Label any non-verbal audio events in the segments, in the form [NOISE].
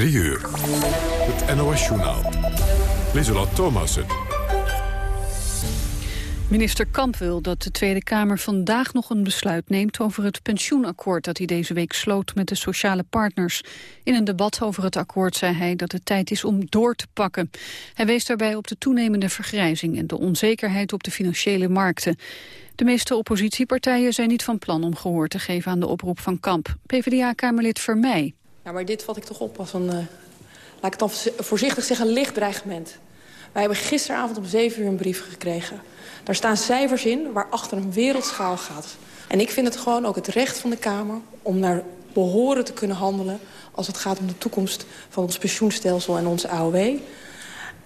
3 uur. Het NOS-journaal. Lieselot Thomassen. Minister Kamp wil dat de Tweede Kamer vandaag nog een besluit neemt over het pensioenakkoord dat hij deze week sloot met de sociale partners. In een debat over het akkoord zei hij dat het tijd is om door te pakken. Hij wees daarbij op de toenemende vergrijzing en de onzekerheid op de financiële markten. De meeste oppositiepartijen zijn niet van plan om gehoor te geven aan de oproep van Kamp. PvdA-kamerlid Vermeij. Maar dit vat ik toch op als een, uh, laat ik het dan voorzichtig zeggen, licht dreigement. Wij hebben gisteravond om 7 uur een brief gekregen. Daar staan cijfers in waarachter een wereldschaal gaat. En ik vind het gewoon ook het recht van de Kamer om naar behoren te kunnen handelen... als het gaat om de toekomst van ons pensioenstelsel en onze AOW.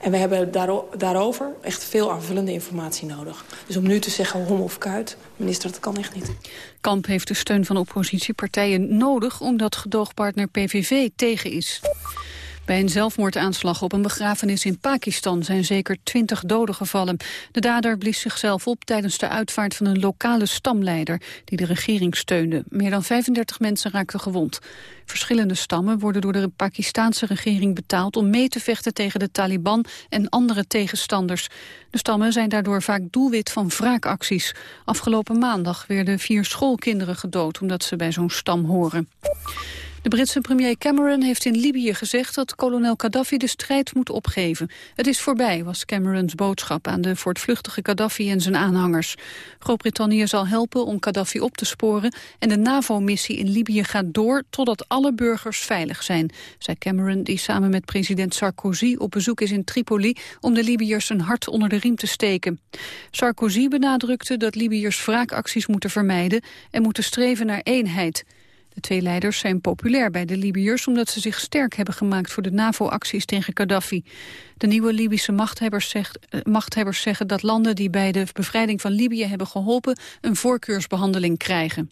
En we hebben daarover echt veel aanvullende informatie nodig. Dus om nu te zeggen hom of kuit, minister, dat kan echt niet. Kamp heeft de steun van oppositiepartijen nodig... omdat gedoogpartner PVV tegen is. Bij een zelfmoordaanslag op een begrafenis in Pakistan zijn zeker twintig doden gevallen. De dader blies zichzelf op tijdens de uitvaart van een lokale stamleider die de regering steunde. Meer dan 35 mensen raakten gewond. Verschillende stammen worden door de Pakistanse regering betaald om mee te vechten tegen de Taliban en andere tegenstanders. De stammen zijn daardoor vaak doelwit van wraakacties. Afgelopen maandag werden vier schoolkinderen gedood omdat ze bij zo'n stam horen. De Britse premier Cameron heeft in Libië gezegd dat kolonel Gaddafi de strijd moet opgeven. Het is voorbij, was Camerons boodschap aan de voortvluchtige Gaddafi en zijn aanhangers. Groot-Brittannië zal helpen om Gaddafi op te sporen en de NAVO-missie in Libië gaat door totdat alle burgers veilig zijn, zei Cameron die samen met president Sarkozy op bezoek is in Tripoli om de Libiërs een hart onder de riem te steken. Sarkozy benadrukte dat Libiërs wraakacties moeten vermijden en moeten streven naar eenheid. De twee leiders zijn populair bij de Libiërs omdat ze zich sterk hebben gemaakt voor de NAVO-acties tegen Gaddafi. De nieuwe Libische machthebbers, zegt, eh, machthebbers zeggen dat landen die bij de bevrijding van Libië hebben geholpen een voorkeursbehandeling krijgen.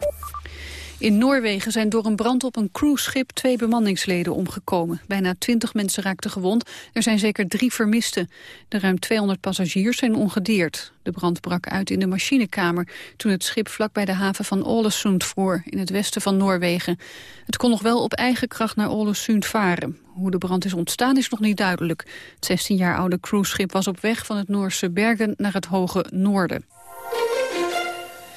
In Noorwegen zijn door een brand op een cruiseschip twee bemanningsleden omgekomen. Bijna twintig mensen raakten gewond. Er zijn zeker drie vermisten. De ruim 200 passagiers zijn ongedeerd. De brand brak uit in de machinekamer toen het schip vlak bij de haven van Ålesund voer in het westen van Noorwegen. Het kon nog wel op eigen kracht naar Ålesund varen. Hoe de brand is ontstaan is nog niet duidelijk. Het 16 jaar oude cruiseschip was op weg van het Noorse Bergen naar het hoge noorden.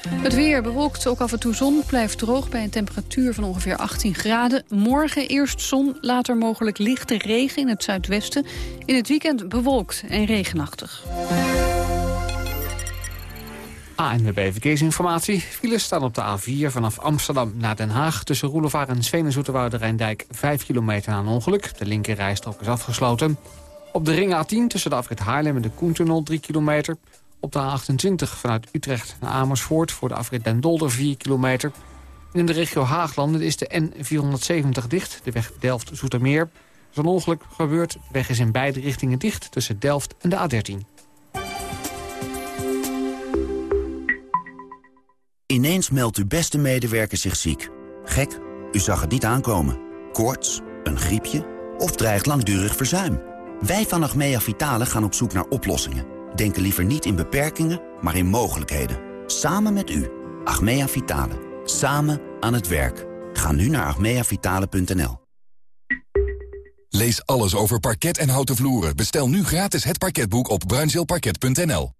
Het weer bewolkt, ook af en toe zon, blijft droog bij een temperatuur van ongeveer 18 graden. Morgen eerst zon, later mogelijk lichte regen in het zuidwesten. In het weekend bewolkt en regenachtig. ANWB Verkeersinformatie. Files staan op de A4 vanaf Amsterdam naar Den Haag... tussen Roelevaar en Sveen en Rijndijk 5 kilometer een ongeluk. De linkerrijstrook is afgesloten. Op de ring A10 tussen de afrit Haarlem en de Koentunnel 3 kilometer... Op de A28 vanuit Utrecht naar Amersfoort voor de afrit Den Dolder 4 kilometer. in de regio Haaglanden is de N470 dicht, de weg Delft-Zoetermeer. Er een ongeluk gebeurd. De weg is in beide richtingen dicht tussen Delft en de A13. Ineens meldt uw beste medewerker zich ziek. Gek, u zag het niet aankomen. Koorts, een griepje of dreigt langdurig verzuim. Wij van Achmea Vitale gaan op zoek naar oplossingen denken liever niet in beperkingen, maar in mogelijkheden. Samen met u, Achmea Vitale. Samen aan het werk. Ga nu naar achmeavitale.nl. Lees alles over parket en houten vloeren. Bestel nu gratis het parketboek op bruinzeelparket.nl.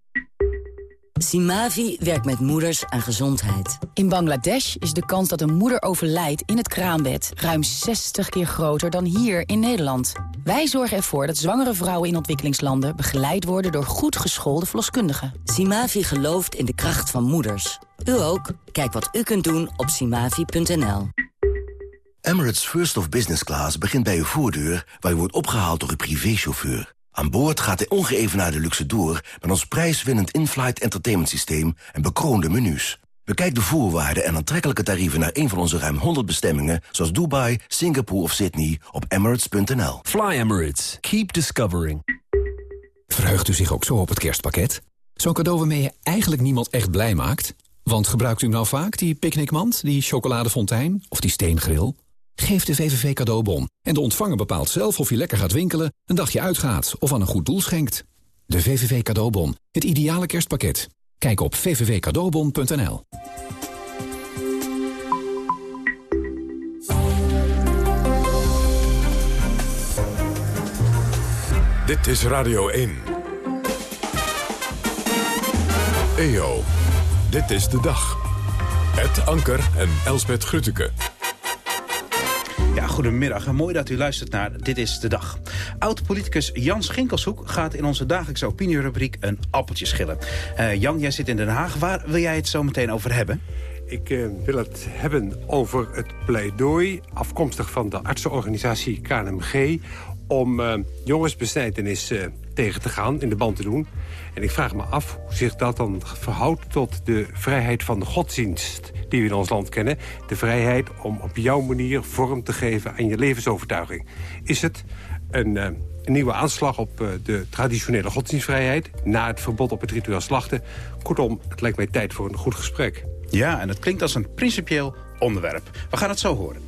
Simavi werkt met moeders aan gezondheid. In Bangladesh is de kans dat een moeder overlijdt in het kraambed... ruim 60 keer groter dan hier in Nederland. Wij zorgen ervoor dat zwangere vrouwen in ontwikkelingslanden... begeleid worden door goed geschoolde verloskundigen. Simavi gelooft in de kracht van moeders. U ook? Kijk wat u kunt doen op simavi.nl. Emirates First of Business Class begint bij uw voordeur... waar u wordt opgehaald door uw privéchauffeur. Aan boord gaat de ongeëvenaarde luxe door... met ons prijswinnend in-flight entertainment systeem en bekroonde menus. Bekijk de voorwaarden en aantrekkelijke tarieven naar een van onze ruim 100 bestemmingen... zoals Dubai, Singapore of Sydney op emirates.nl. Fly Emirates. Keep discovering. Verheugt u zich ook zo op het kerstpakket? Zo'n cadeau waarmee je eigenlijk niemand echt blij maakt? Want gebruikt u nou vaak die picknickmand, die chocoladefontein of die steengril? Geef de VVV cadeaubon en de ontvanger bepaalt zelf of je lekker gaat winkelen, een dagje uitgaat of aan een goed doel schenkt. De VVV cadeaubon, het ideale kerstpakket. Kijk op vvvcadeaubon.nl. Dit is Radio 1. EO, dit is de dag. Ed Anker en Elsbet Grütke. Ja, goedemiddag en mooi dat u luistert naar Dit is de Dag. Oud-politicus Jan Schinkelshoek gaat in onze dagelijkse opinierubriek een appeltje schillen. Uh, Jan, jij zit in Den Haag. Waar wil jij het zo meteen over hebben? Ik uh, wil het hebben over het pleidooi, afkomstig van de artsenorganisatie KNMG... om uh, jongensbesnijdenis tegen te gaan, in de band te doen. En ik vraag me af hoe zich dat dan verhoudt tot de vrijheid van de godsdienst die we in ons land kennen. De vrijheid om op jouw manier vorm te geven aan je levensovertuiging. Is het een, uh, een nieuwe aanslag op uh, de traditionele godsdienstvrijheid... na het verbod op het ritueel slachten? Kortom, het lijkt mij tijd voor een goed gesprek. Ja, en het klinkt als een principieel onderwerp. We gaan het zo horen.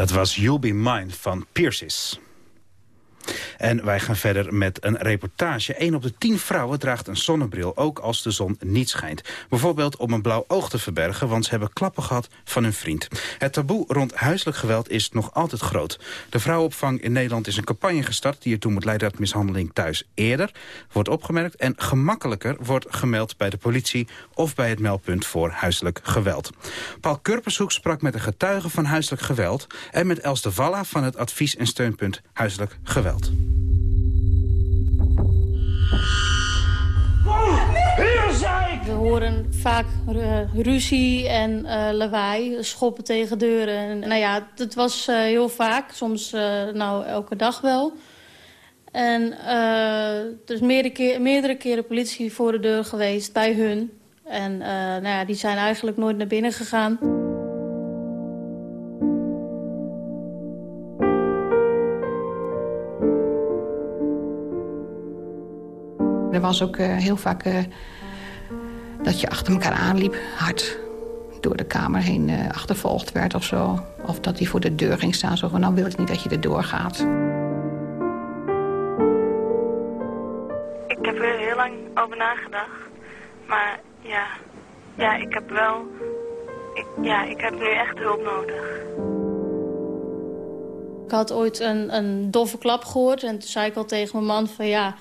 Dat was You'll Be Mine van Pierces. En wij gaan verder met een reportage. Een op de tien vrouwen draagt een zonnebril, ook als de zon niet schijnt. Bijvoorbeeld om een blauw oog te verbergen, want ze hebben klappen gehad van hun vriend. Het taboe rond huiselijk geweld is nog altijd groot. De vrouwenopvang in Nederland is een campagne gestart... die ertoe moet leiden dat mishandeling thuis eerder wordt opgemerkt... en gemakkelijker wordt gemeld bij de politie of bij het meldpunt voor huiselijk geweld. Paul Kurpershoek sprak met een getuige van huiselijk geweld... en met Els de Valla van het advies- en steunpunt huiselijk geweld. We horen vaak ruzie en uh, lawaai, schoppen tegen deuren. En, nou ja, het was uh, heel vaak, soms nou elke dag wel. En er is meerdere, keer, meerdere keren politie voor de deur geweest bij hun. En nou ja, die zijn eigenlijk nooit naar binnen gegaan. Er was ook heel vaak dat je achter elkaar aanliep, hard door de kamer heen uh, achtervolgd werd of zo. Of dat hij voor de deur ging staan, zo van, nou wil ik niet dat je erdoor gaat. Ik heb er heel lang over nagedacht. Maar ja, ja ik heb wel... Ik, ja, ik heb nu echt hulp nodig. Ik had ooit een, een doffe klap gehoord en toen zei ik al tegen mijn man van ja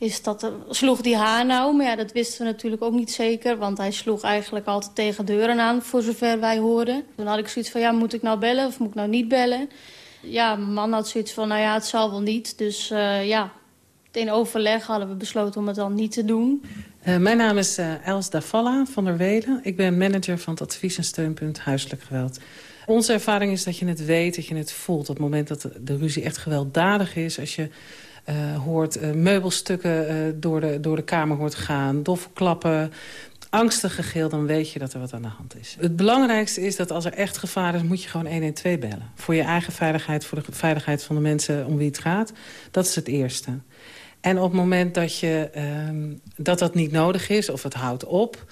is dat, sloeg die haar nou? Maar ja, dat wisten we natuurlijk ook niet zeker. Want hij sloeg eigenlijk altijd tegen deuren aan, voor zover wij hoorden. Toen had ik zoiets van, ja, moet ik nou bellen of moet ik nou niet bellen? Ja, mijn man had zoiets van, nou ja, het zal wel niet. Dus uh, ja, in overleg hadden we besloten om het dan niet te doen. Uh, mijn naam is uh, Els Davalla van der Welen. Ik ben manager van het advies- en steunpunt huiselijk geweld. Onze ervaring is dat je het weet, dat je het voelt. Op het moment dat de ruzie echt gewelddadig is... als je hoort uh, meubelstukken uh, door, de, door de kamer hoort gaan, doffe klappen, angstig gegil, dan weet je dat er wat aan de hand is. Het belangrijkste is dat als er echt gevaar is, moet je gewoon 112 bellen. Voor je eigen veiligheid, voor de veiligheid van de mensen om wie het gaat. Dat is het eerste. En op het moment dat, je, uh, dat dat niet nodig is, of het houdt op...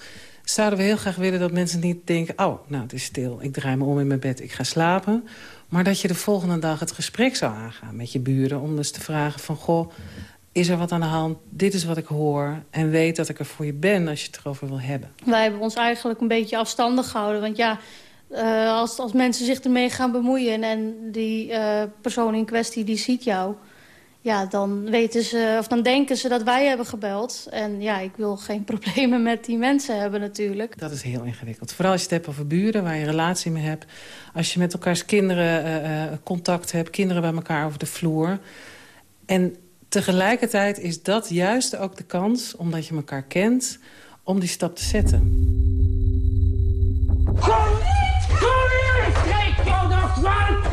zouden we heel graag willen dat mensen niet denken... oh, nou, het is stil, ik draai me om in mijn bed, ik ga slapen... Maar dat je de volgende dag het gesprek zou aangaan met je buren... om dus te vragen van, goh, is er wat aan de hand? Dit is wat ik hoor. En weet dat ik er voor je ben als je het erover wil hebben. Wij hebben ons eigenlijk een beetje afstandig gehouden. Want ja, uh, als, als mensen zich ermee gaan bemoeien... en die uh, persoon in kwestie die ziet jou ja, dan weten ze, of dan denken ze dat wij hebben gebeld. En ja, ik wil geen [LAUGHS] problemen met die mensen hebben natuurlijk. Dat is heel ingewikkeld. Vooral als je het hebt over buren, waar je een relatie mee hebt. Als je met elkaars kinderen uh, contact hebt, kinderen bij elkaar over de vloer. En tegelijkertijd is dat juist ook de kans, omdat je elkaar kent, om die stap te zetten. Kom! Kom hier! Kijk, kom!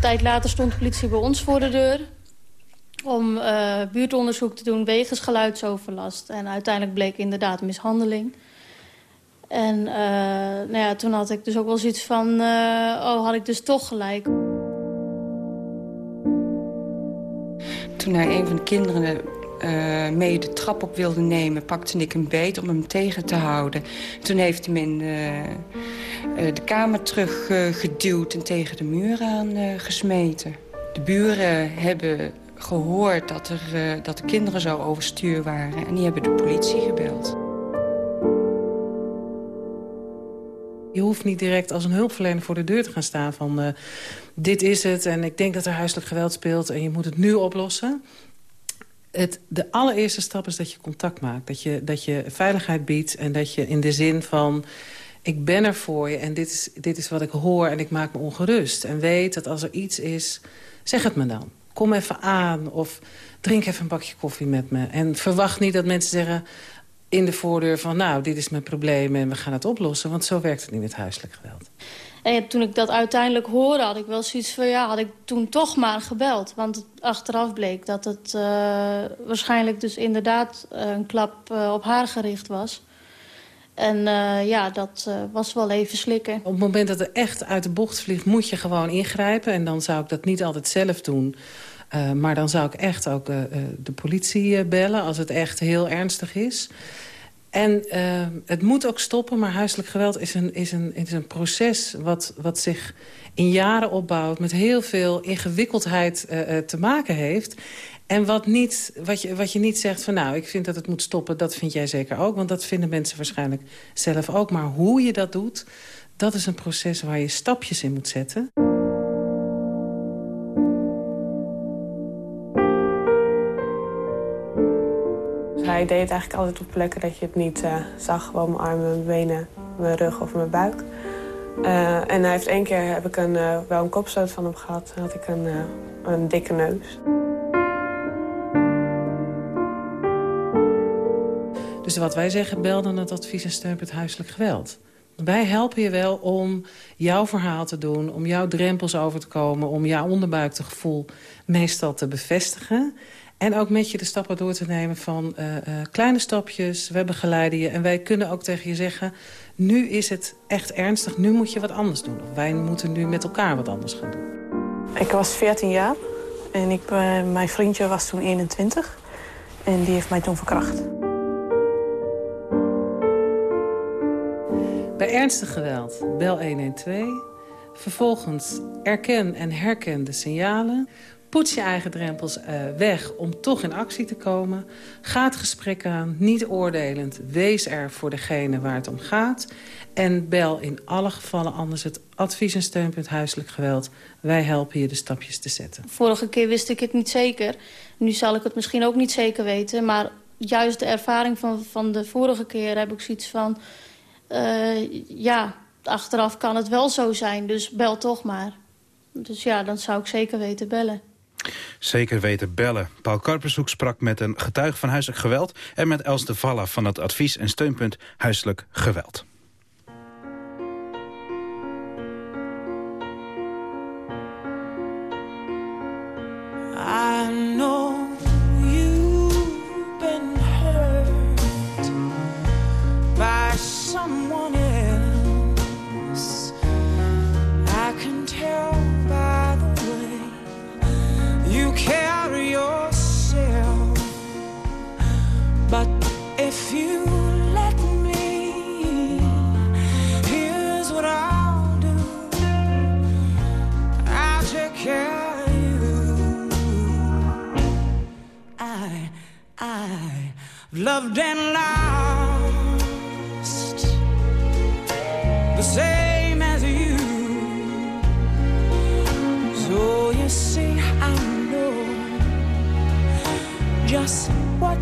Tijd later stond de politie bij ons voor de deur om uh, buurtonderzoek te doen wegens geluidsoverlast. En uiteindelijk bleek inderdaad mishandeling. En uh, nou ja, toen had ik dus ook wel zoiets van, uh, oh, had ik dus toch gelijk. Toen hij een van de kinderen uh, mee de trap op wilde nemen... pakte ik een beet om hem tegen te houden. Toen heeft hij me in uh, de kamer teruggeduwd... en tegen de muur aan gesmeten. De buren hebben gehoord dat, er, dat de kinderen zo overstuur waren... en die hebben de politie gebeld. Je hoeft niet direct als een hulpverlener voor de deur te gaan staan van... Dit is het en ik denk dat er huiselijk geweld speelt en je moet het nu oplossen het, de allereerste stap is dat je contact maakt. Dat je, dat je veiligheid biedt en dat je in de zin van... ik ben er voor je en dit is, dit is wat ik hoor en ik maak me ongerust. En weet dat als er iets is, zeg het me dan. Kom even aan of drink even een bakje koffie met me. En verwacht niet dat mensen zeggen in de voordeur van... nou, dit is mijn probleem en we gaan het oplossen. Want zo werkt het niet met huiselijk geweld. En toen ik dat uiteindelijk hoorde, had ik wel zoiets van... ja, had ik toen toch maar gebeld. Want achteraf bleek dat het uh, waarschijnlijk dus inderdaad uh, een klap uh, op haar gericht was. En ja, dat was wel even slikken. Op het moment dat er echt uit de bocht vliegt, moet je gewoon ingrijpen. En dan zou ik dat niet altijd zelf doen... Maar dan zou ik echt ook de politie bellen als het echt heel ernstig is. En uh, het moet ook stoppen, maar huiselijk geweld is een, is een, is een proces... Wat, wat zich in jaren opbouwt, met heel veel ingewikkeldheid uh, te maken heeft. En wat, niet, wat, je, wat je niet zegt van nou, ik vind dat het moet stoppen... dat vind jij zeker ook, want dat vinden mensen waarschijnlijk zelf ook. Maar hoe je dat doet, dat is een proces waar je stapjes in moet zetten. ik deed het eigenlijk altijd op plekken dat je het niet eh, zag. Gewoon mijn armen, mijn benen, mijn rug of mijn buik. Eh, en hij heeft één keer heb ik een, eh, wel een kopstoot van hem gehad. Dan had ik een, een dikke neus. Dus wat wij zeggen, bel dan het advies en steunpunt huiselijk geweld. Wij helpen je wel om jouw verhaal te doen, om jouw drempels over te komen... om jouw onderbuiktegevoel meestal te bevestigen. En ook met je de stappen door te nemen van uh, uh, kleine stapjes. We begeleiden je en wij kunnen ook tegen je zeggen... nu is het echt ernstig, nu moet je wat anders doen. Of wij moeten nu met elkaar wat anders gaan doen. Ik was 14 jaar en ik, uh, mijn vriendje was toen 21. En die heeft mij toen verkracht. Bij ernstig geweld bel 112. Vervolgens erken en herken de signalen. Poets je eigen drempels uh, weg om toch in actie te komen. Ga het gesprek aan, niet oordelend. Wees er voor degene waar het om gaat. En bel in alle gevallen anders het advies- en steunpunt huiselijk geweld. Wij helpen je de stapjes te zetten. Vorige keer wist ik het niet zeker. Nu zal ik het misschien ook niet zeker weten. Maar juist de ervaring van, van de vorige keer heb ik zoiets van... Uh, ja, achteraf kan het wel zo zijn, dus bel toch maar. Dus ja, dan zou ik zeker weten bellen. Zeker weten bellen. Paul Karpershoek sprak met een getuige van huiselijk geweld... en met Els de Valla van het advies- en steunpunt huiselijk geweld. You carry yourself. But if you let me, here's what I'll do. I'll take care of you. I, I've loved and lost just what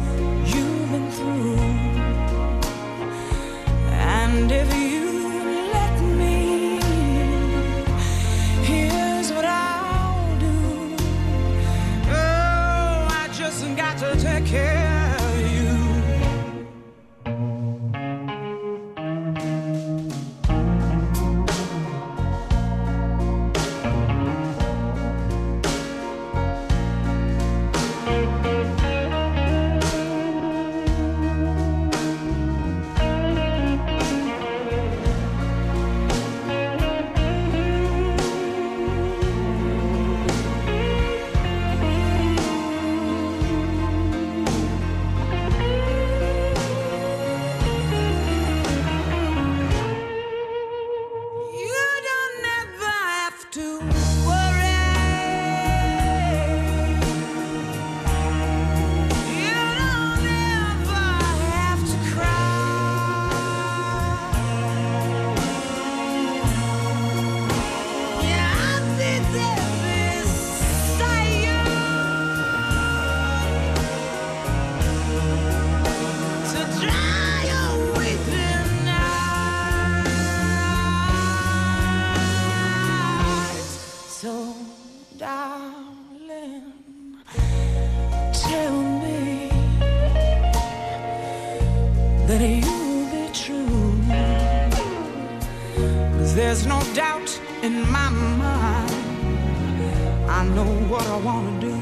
there's no doubt in my mind. I know what I wanna do.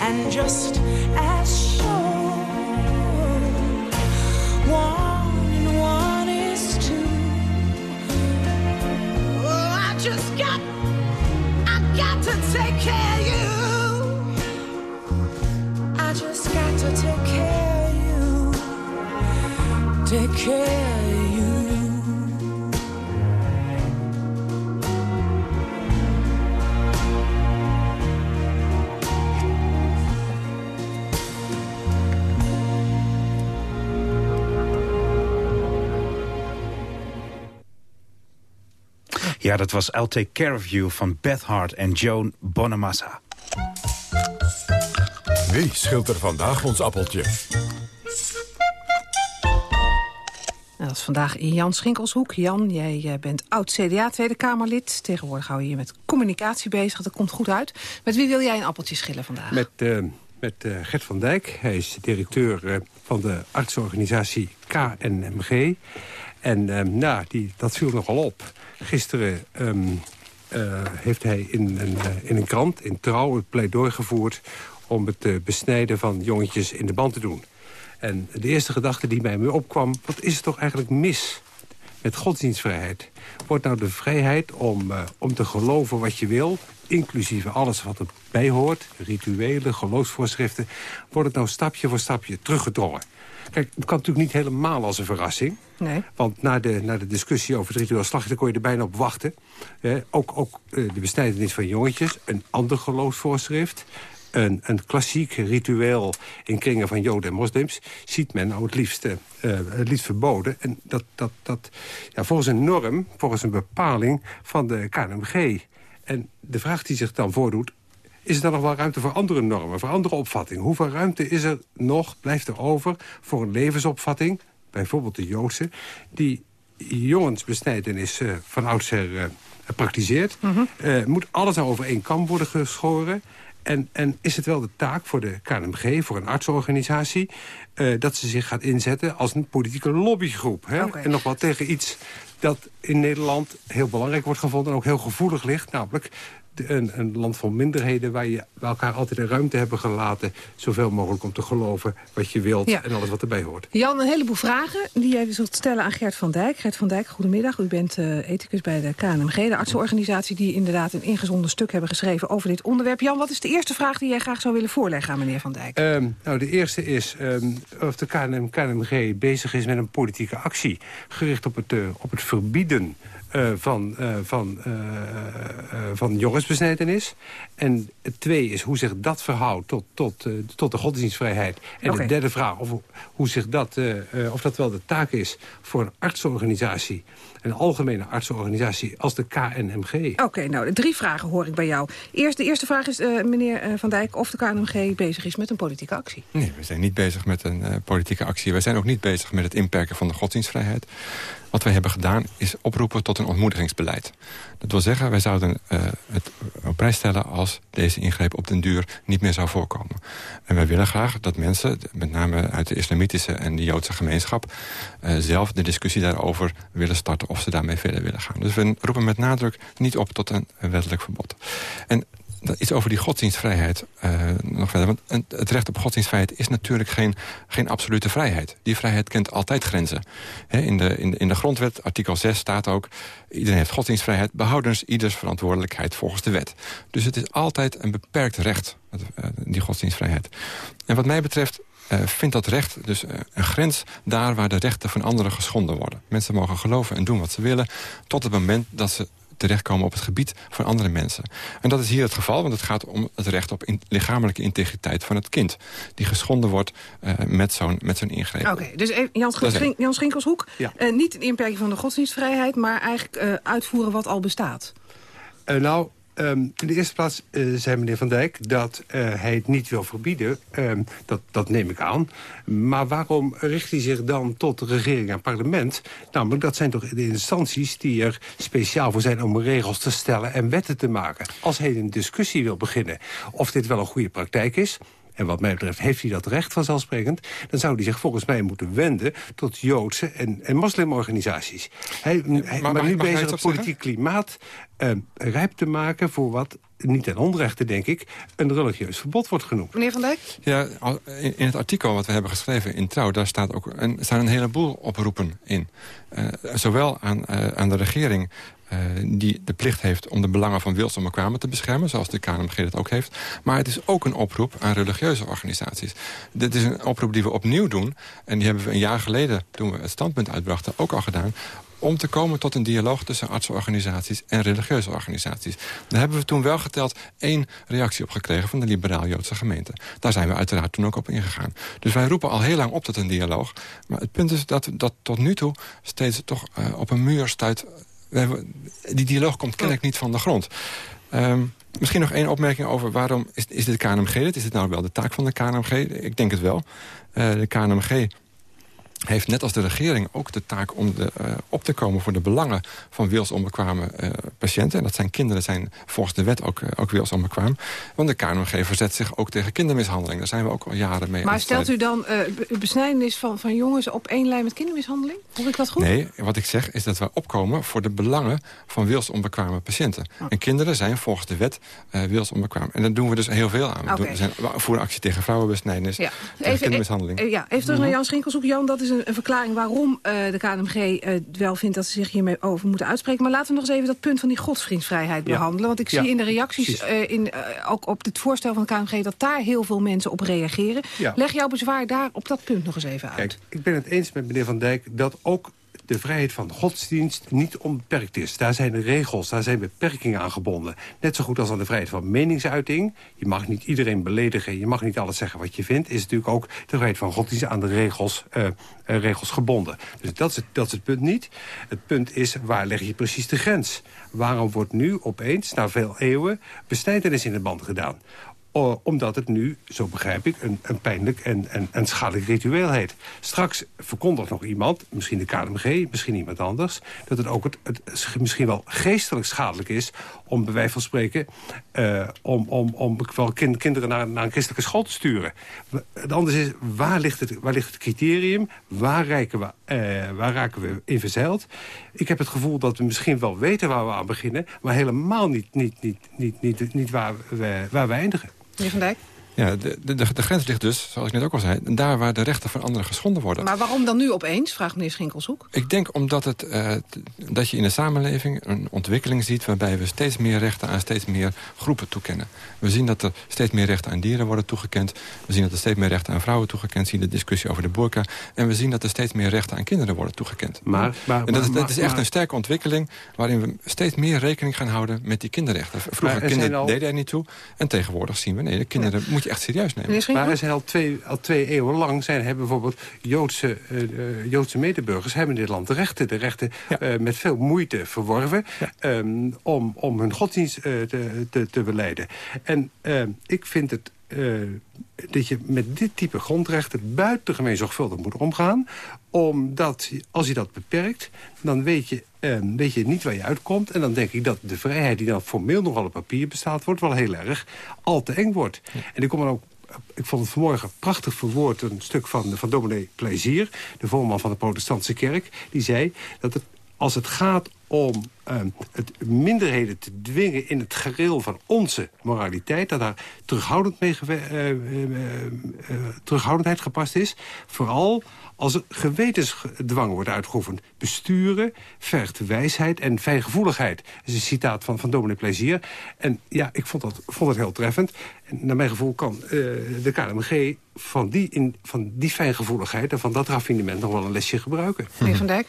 And just as sure, one and one is two. Oh, I just got, I got to take care of you. I just got to take care of you. Take care Ja, dat was I'll Take Care of You van Beth Hart en Joan Bonamassa. Wie schilt er vandaag ons appeltje? Nou, dat is vandaag in Jan Schinkelshoek. Jan, jij eh, bent oud-CDA Tweede Kamerlid. Tegenwoordig hou je je met communicatie bezig. Dat komt goed uit. Met wie wil jij een appeltje schillen vandaag? Met uh, met uh, Gert van Dijk. Hij is directeur uh, van de artsenorganisatie KNMG. En um, nou, die, dat viel nogal op. Gisteren um, uh, heeft hij in een, in een krant, in Trouw, het pleidooi gevoerd... om het besnijden van jongetjes in de band te doen. En de eerste gedachte die bij me opkwam... wat is er toch eigenlijk mis met godsdienstvrijheid? Wordt nou de vrijheid om, om te geloven wat je wil... inclusief alles wat erbij hoort, rituelen, geloofsvoorschriften... wordt het nou stapje voor stapje teruggedrongen. Kijk, het kan natuurlijk niet helemaal als een verrassing. Nee. Want na de, na de discussie over het ritueel slachten kon je er bijna op wachten. Eh, ook ook uh, de besnijdenis van jongetjes, een ander geloofsvoorschrift een, een klassiek ritueel in kringen van joden en moslims... ziet men nou het liefst, uh, het liefst verboden. En dat, dat, dat ja, volgens een norm, volgens een bepaling van de KNMG. En de vraag die zich dan voordoet... is er dan nog wel ruimte voor andere normen, voor andere opvattingen? Hoeveel ruimte is er nog, blijft er over... voor een levensopvatting, bijvoorbeeld de Joodse... die jongensbesnijdenis uh, van oudsher uh, praktiseert? Mm -hmm. uh, moet alles over één kam worden geschoren... En, en is het wel de taak voor de KNMG, voor een artsorganisatie... Uh, dat ze zich gaat inzetten als een politieke lobbygroep. Hè? Okay. En nog wel tegen iets dat in Nederland heel belangrijk wordt gevonden... en ook heel gevoelig ligt, namelijk een, een, land van minderheden... waar je bij elkaar altijd de ruimte hebben gelaten... zoveel mogelijk om te geloven wat je wilt ja. en alles wat erbij hoort. Jan, een heleboel vragen die jij zult stellen aan Gert van Dijk. Gert van Dijk, goedemiddag. U bent uh, ethicus bij de KNMG, de artsenorganisatie... die inderdaad een ingezonden stuk hebben geschreven over dit onderwerp. Jan, wat is de eerste vraag die jij graag zou willen voorleggen aan meneer Van Dijk? Um, nou, de eerste is um, of de KNM, KNMG bezig is met een politieke actie... gericht op het, uh, op het verbieden van, uh, van, uh, van jongensbesnijdenis. En twee is hoe zich dat verhoudt tot, tot, tot de godsdienstvrijheid. En okay. de derde vraag, of, hoe zich dat, of dat wel de taak is voor een artsenorganisatie... een algemene artsenorganisatie als de KNMG. Oké, okay, nou, de drie vragen hoor ik bij jou. Eerst, de eerste vraag is, meneer Van Dijk, of de KNMG bezig is met een politieke actie. Nee, we zijn niet bezig met een politieke actie. We zijn ook niet bezig met het inperken van de godsdienstvrijheid. Wat wij hebben gedaan is oproepen tot een ontmoedigingsbeleid. Dat wil zeggen, wij zouden uh, het op prijs stellen als deze ingreep op den duur niet meer zou voorkomen. En wij willen graag dat mensen, met name uit de islamitische en de Joodse gemeenschap... Uh, zelf de discussie daarover willen starten of ze daarmee verder willen gaan. Dus we roepen met nadruk niet op tot een, een wettelijk verbod. En iets over die godsdienstvrijheid uh, nog verder. Want het recht op godsdienstvrijheid is natuurlijk geen, geen absolute vrijheid. Die vrijheid kent altijd grenzen. In, de, in, de, in de grondwet, artikel 6, staat ook... iedereen heeft godsdienstvrijheid, behoudens ieders verantwoordelijkheid volgens de wet. Dus het is altijd een beperkt recht, die godsdienstvrijheid. En wat mij betreft uh, vindt dat recht dus een grens daar waar de rechten van anderen geschonden worden. Mensen mogen geloven en doen wat ze willen... tot het moment dat ze terechtkomen op het gebied van andere mensen. En dat is hier het geval, want het gaat om het recht op in, lichamelijke integriteit van het kind. Die geschonden wordt uh, met zo'n zo'n ingreep. Oké, okay, dus Jan, Schin Jan Schinkelshoek, ja. uh, niet een inperking van de godsdienstvrijheid... maar eigenlijk uh, uitvoeren wat al bestaat. nou, Um, in de eerste plaats uh, zei meneer Van Dijk dat uh, hij het niet wil verbieden. Um, dat, dat neem ik aan. Maar waarom richt hij zich dan tot de regering en parlement? Namelijk, dat zijn toch de instanties die er speciaal voor zijn... om regels te stellen en wetten te maken. Als hij een discussie wil beginnen of dit wel een goede praktijk is... En wat mij betreft heeft hij dat recht vanzelfsprekend... dan zou hij zich volgens mij moeten wenden tot Joodse en, en moslimorganisaties. Hij, ja, hij maar, maar nu bezig het politiek klimaat uh, rijp te maken voor wat niet ten onrechte, denk ik, een religieus verbod wordt genoemd. Meneer Van Dijk? Ja, in het artikel wat we hebben geschreven in Trouw... daar staat ook een, staan een heleboel oproepen in. Uh, zowel aan, uh, aan de regering die de plicht heeft om de belangen van wilsome kwamen te beschermen... zoals de KNMG dat ook heeft. Maar het is ook een oproep aan religieuze organisaties. Dit is een oproep die we opnieuw doen. En die hebben we een jaar geleden, toen we het standpunt uitbrachten, ook al gedaan om te komen tot een dialoog tussen artsenorganisaties en religieuze organisaties. Daar hebben we toen wel geteld één reactie op gekregen van de liberaal-Joodse gemeente. Daar zijn we uiteraard toen ook op ingegaan. Dus wij roepen al heel lang op tot een dialoog. Maar het punt is dat dat tot nu toe steeds toch uh, op een muur stuit die dialoog komt kennelijk niet van de grond. Um, misschien nog één opmerking over waarom is, is dit KNMG? Is dit nou wel de taak van de KNMG? Ik denk het wel. Uh, de KNMG heeft net als de regering ook de taak om de, uh, op te komen... voor de belangen van wilsonbekwame uh, patiënten. En dat zijn kinderen zijn volgens de wet ook, uh, ook wilsonbekwaam. Want de KNMG verzet zich ook tegen kindermishandeling. Daar zijn we ook al jaren mee Maar stelt u dan besnijdenis van, van jongens op één lijn met kindermishandeling? Hoor ik dat goed? Nee, wat ik zeg is dat we opkomen voor de belangen van wilsonbekwame patiënten. Oh. En kinderen zijn volgens de wet wilsonbekwaam. En daar doen we dus heel veel aan. Okay. We, zijn, we voeren actie tegen vrouwenbesnijdenis, ja. tegen even, kindermishandeling. ja, even terug naar Jan Schinkelshoek. Jan, dat is een, een verklaring waarom uh, de KNMG uh, wel vindt dat ze zich hiermee over moeten uitspreken. Maar laten we nog eens even dat punt van die godsvriendvrijheid ja. behandelen. Want ik zie in de reacties, uh, in, ook op het voorstel van de KNMG... dat daar heel veel mensen op reageren. Ja. Leg jouw bezwaar daar op dat punt nog eens even uit. Kijk, ik ben het eens met meneer Van Dijk dat ook de vrijheid van godsdienst niet onbeperkt is. Daar zijn regels, daar zijn beperkingen aan gebonden. Net zo goed als aan de vrijheid van meningsuiting. Je mag niet iedereen beledigen, je mag niet alles zeggen wat je vindt... is natuurlijk ook de vrijheid van godsdienst aan de regels, uh, regels gebonden. Dus dat is, het, dat is het punt niet. Het punt is, waar leg je precies de grens? Waarom wordt nu opeens, na veel eeuwen, besnijdenis in de band gedaan? Uh, omdat het nu, zo begrijp ik, een, een pijnlijk en, en, schadelijk ritueel heet. Straks verkondigt nog iemand, misschien de KNMG, misschien iemand anders... dat het ook het, misschien wel geestelijk schadelijk is... om bij wijze van spreken uh, om, om, om wel kind, kinderen naar, naar een christelijke school te sturen. Het andere is, waar ligt het, waar ligt het criterium? Waar, we, uh, waar raken we in verzeild? Ik heb het gevoel dat we misschien wel weten waar we aan beginnen... maar helemaal niet, niet, niet, niet, niet, niet waar, we, waar we eindigen. Meneer Van Dijk? Ja, de, de, de, grens ligt dus, zoals ik net ook al zei... daar waar de rechten van anderen geschonden worden. Maar waarom dan nu opeens, vraagt meneer Schinkelshoek? Ik denk omdat het, uh, dat je in de samenleving een ontwikkeling ziet... waarbij we steeds meer rechten aan steeds meer groepen toekennen. We zien dat er steeds meer rechten aan dieren worden toegekend. We zien dat er steeds meer rechten aan vrouwen toegekend. We zien de discussie over de burka. En we zien dat er steeds meer rechten aan kinderen worden toegekend. Maar, maar, en dat, maar, dat is echt een sterke ontwikkeling... waarin we steeds meer rekening gaan houden met die kinderrechten. Vroeger kinderen al... deden er niet toe. En tegenwoordig zien we, nee, de kinderen ja. Moet je echt serieus nemen. Maar er zijn al twee, al twee eeuwen lang zijn, hebben bijvoorbeeld Joodse, uh, Joodse medeburgers hebben in dit land de rechten, de rechten ja. uh, met veel moeite verworven ja. um, om, om hun godsdienst uh, te, te, te beleiden. En ik vind het dat je met dit type grondrechten buitengemeen zorgvuldig moet omgaan. Omdat als je dat beperkt, dan weet je, eh, weet je niet waar je uitkomt. En dan denk ik dat de vrijheid die dan formeel nogal op papier bestaat... wordt wel heel erg al te eng wordt. Ja. En ik kom dan ook ik vond het vanmorgen prachtig verwoord een stuk van, van dominee Plezier... de voorman van de protestantse kerk. Die zei dat het, als het gaat om uh, het minderheden te dwingen in het gereel van onze moraliteit... dat daar mee uh, uh, terughoudendheid gepast is. Vooral als er gewetensdwang wordt uitgeoefend. Besturen vergt wijsheid en fijngevoeligheid. Dat is een citaat van, van dominee Plezier. En ja, ik vond dat, vond dat heel treffend. En naar mijn gevoel kan de KNMG van die, in, van die fijngevoeligheid... en van dat raffinement nog wel een lesje gebruiken. Meneer Van Dijk?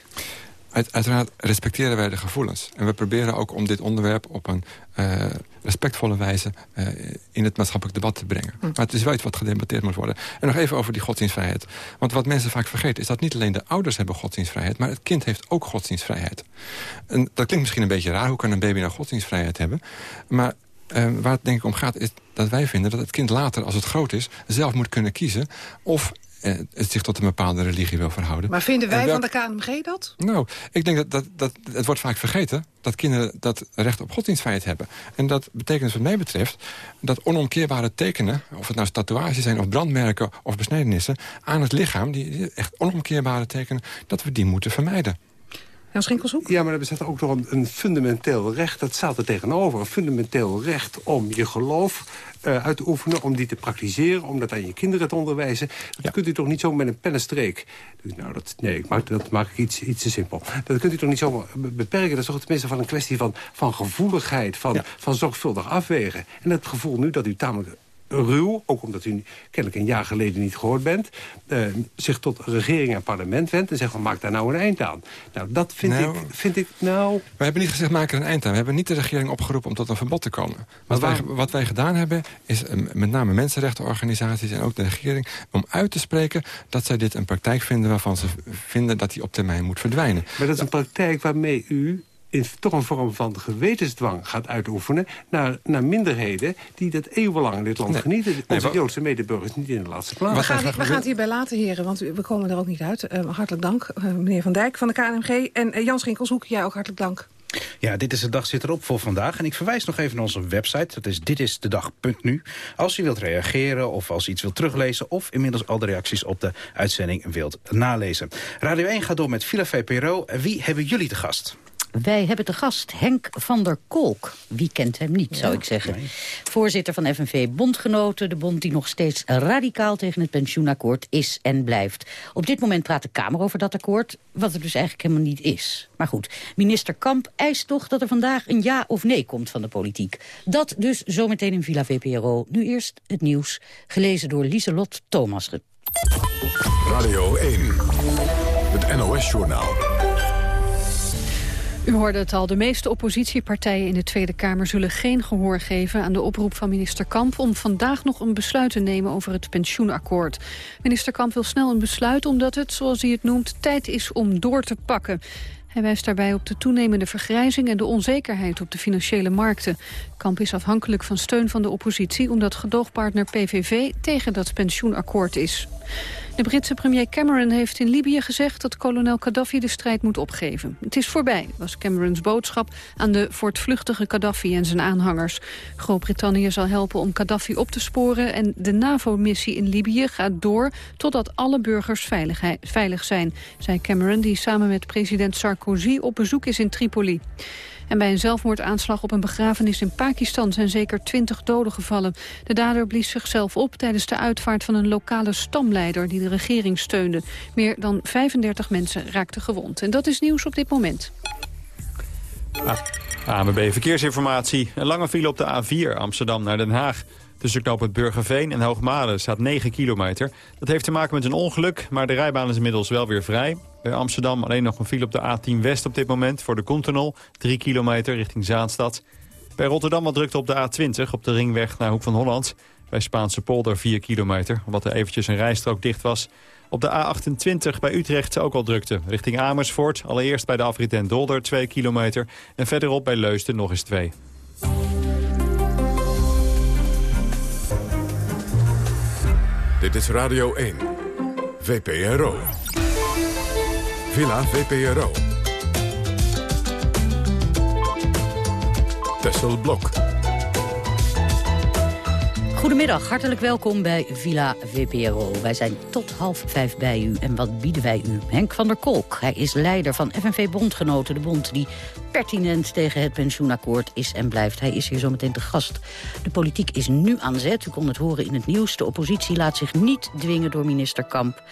Uit, uiteraard respecteren wij de gevoelens. En we proberen ook om dit onderwerp op een uh, respectvolle wijze... Uh, in het maatschappelijk debat te brengen. Hm. Maar het is wel iets wat gedebatteerd moet worden. En nog even over die godsdienstvrijheid. Want wat mensen vaak vergeten is dat niet alleen de ouders hebben godsdienstvrijheid... maar het kind heeft ook godsdienstvrijheid. En dat klinkt misschien een beetje raar. Hoe kan een baby nou godsdienstvrijheid hebben? Maar uh, waar het denk ik om gaat is dat wij vinden dat het kind later, als het groot is... zelf moet kunnen kiezen of eh, het zich tot een bepaalde religie wil verhouden. Maar vinden wij van de KNMG dat? Nou, ik denk dat, dat, dat het wordt vaak vergeten dat kinderen dat recht op godsdienstvrijheid hebben. En dat betekent wat mij betreft dat onomkeerbare tekenen... of het nou tatoeages zijn of brandmerken of besnijdenissen... aan het lichaam, die echt onomkeerbare tekenen... dat we die moeten vermijden. Jan Schinkelshoek? Ja, maar er bestaat ook nog een, een, fundamenteel recht. Dat staat er tegenover. Een fundamenteel recht om je geloof uh, uit te oefenen, om die te praktiseren, om dat aan je kinderen te onderwijzen. Dat ja. kunt u toch niet zo met een pennenstreek... Nou, dat, nee, ik maak, dat maak ik iets, iets te simpel. Dat kunt u toch niet zo beperken? Dat is toch tenminste van een kwestie van, van gevoeligheid, van, ja. van zorgvuldig afwegen. En het gevoel nu dat u tamelijk ruw, ook omdat u kennelijk een jaar geleden niet gehoord bent... Uh, zich tot regering en parlement wendt en zegt van maak daar nou een eind aan. Nou, dat vind, nou, ik, vind ik nou... We hebben niet gezegd maak er een eind aan. We hebben niet de regering opgeroepen om tot een verbod te komen. Wat, wij, wat wij gedaan hebben is uh, met name mensenrechtenorganisaties en ook de regering... om uit te spreken dat zij dit een praktijk vinden waarvan ze vinden dat die op termijn moet verdwijnen. Maar dat is een praktijk waarmee u in, toch een vorm van gewetensdwang gaat uitoefenen... naar, naar minderheden die dat eeuwenlang in dit land genieten. Onze Joodse medeburgers niet in de laatste plaats. We gaan, we gaan het hierbij laten, heren, want we komen er ook niet uit. Uh, hartelijk dank, uh, meneer Van Dijk van de KNMG. En uh, Jan Schinkelshoek, jij ook hartelijk dank. Ja, dit is de dag zit erop voor vandaag. En ik verwijs nog even naar onze website. Dat is ditisdedag.nu. Als u wilt reageren of als u iets wilt teruglezen... of inmiddels al de reacties op de uitzending wilt nalezen. Radio 1 gaat door met Villa VPRO. Wie hebben jullie te gast? Wij hebben te gast Henk van der Kolk. Wie kent hem niet, zou ik zeggen. Voorzitter van FNV Bondgenoten. De bond die nog steeds radicaal tegen het pensioenakkoord is en blijft. Op dit moment praat de Kamer over dat akkoord. Wat het dus eigenlijk helemaal niet is. Maar goed, minister Kamp eist toch dat er vandaag een ja of nee komt van de politiek. Dat dus zometeen in Villa VPRO. Nu eerst het nieuws, gelezen door Lieselot Thomas. Radio 1, het NOS-journaal. U hoorde het al, de meeste oppositiepartijen in de Tweede Kamer zullen geen gehoor geven aan de oproep van minister Kamp om vandaag nog een besluit te nemen over het pensioenakkoord. Minister Kamp wil snel een besluit omdat het, zoals hij het noemt, tijd is om door te pakken. Hij wijst daarbij op de toenemende vergrijzing en de onzekerheid op de financiële markten. Kamp is afhankelijk van steun van de oppositie omdat gedoogpartner PVV tegen dat pensioenakkoord is. De Britse premier Cameron heeft in Libië gezegd dat kolonel Gaddafi de strijd moet opgeven. Het is voorbij, was Camerons boodschap aan de voortvluchtige Gaddafi en zijn aanhangers. Groot-Brittannië zal helpen om Gaddafi op te sporen en de NAVO-missie in Libië gaat door totdat alle burgers veilig zijn, zei Cameron die samen met president Sarkozy op bezoek is in Tripoli. En bij een zelfmoordaanslag op een begrafenis in Pakistan zijn zeker twintig doden gevallen. De dader blies zichzelf op tijdens de uitvaart van een lokale stamleider die de regering steunde. Meer dan 35 mensen raakten gewond. En dat is nieuws op dit moment. Ah, AMB Verkeersinformatie. Een lange file op de A4 Amsterdam naar Den Haag. Tussen knooppunt Burgerveen en Hoogmade staat 9 kilometer. Dat heeft te maken met een ongeluk, maar de rijbaan is inmiddels wel weer vrij. Amsterdam alleen nog een file op de A10 West op dit moment... voor de Continental, 3 kilometer richting Zaanstad. Bij Rotterdam wat drukte op de A20 op de ringweg naar Hoek van Holland. Bij Spaanse polder 4 kilometer, omdat er eventjes een rijstrook dicht was. Op de A28 bij Utrecht ook al drukte. Richting Amersfoort, allereerst bij de afrit Dolder 2 kilometer... en verderop bij Leusden nog eens 2. Dit is Radio 1, VPRO. Villa VPRO. Tessel Blok. Goedemiddag, hartelijk welkom bij Villa VPRO. Wij zijn tot half vijf bij u. En wat bieden wij u? Henk van der Kolk, hij is leider van FNV Bondgenoten. De bond die pertinent tegen het pensioenakkoord is en blijft. Hij is hier zometeen te gast. De politiek is nu aan zet. U kon het horen in het nieuws. De oppositie laat zich niet dwingen door minister Kamp.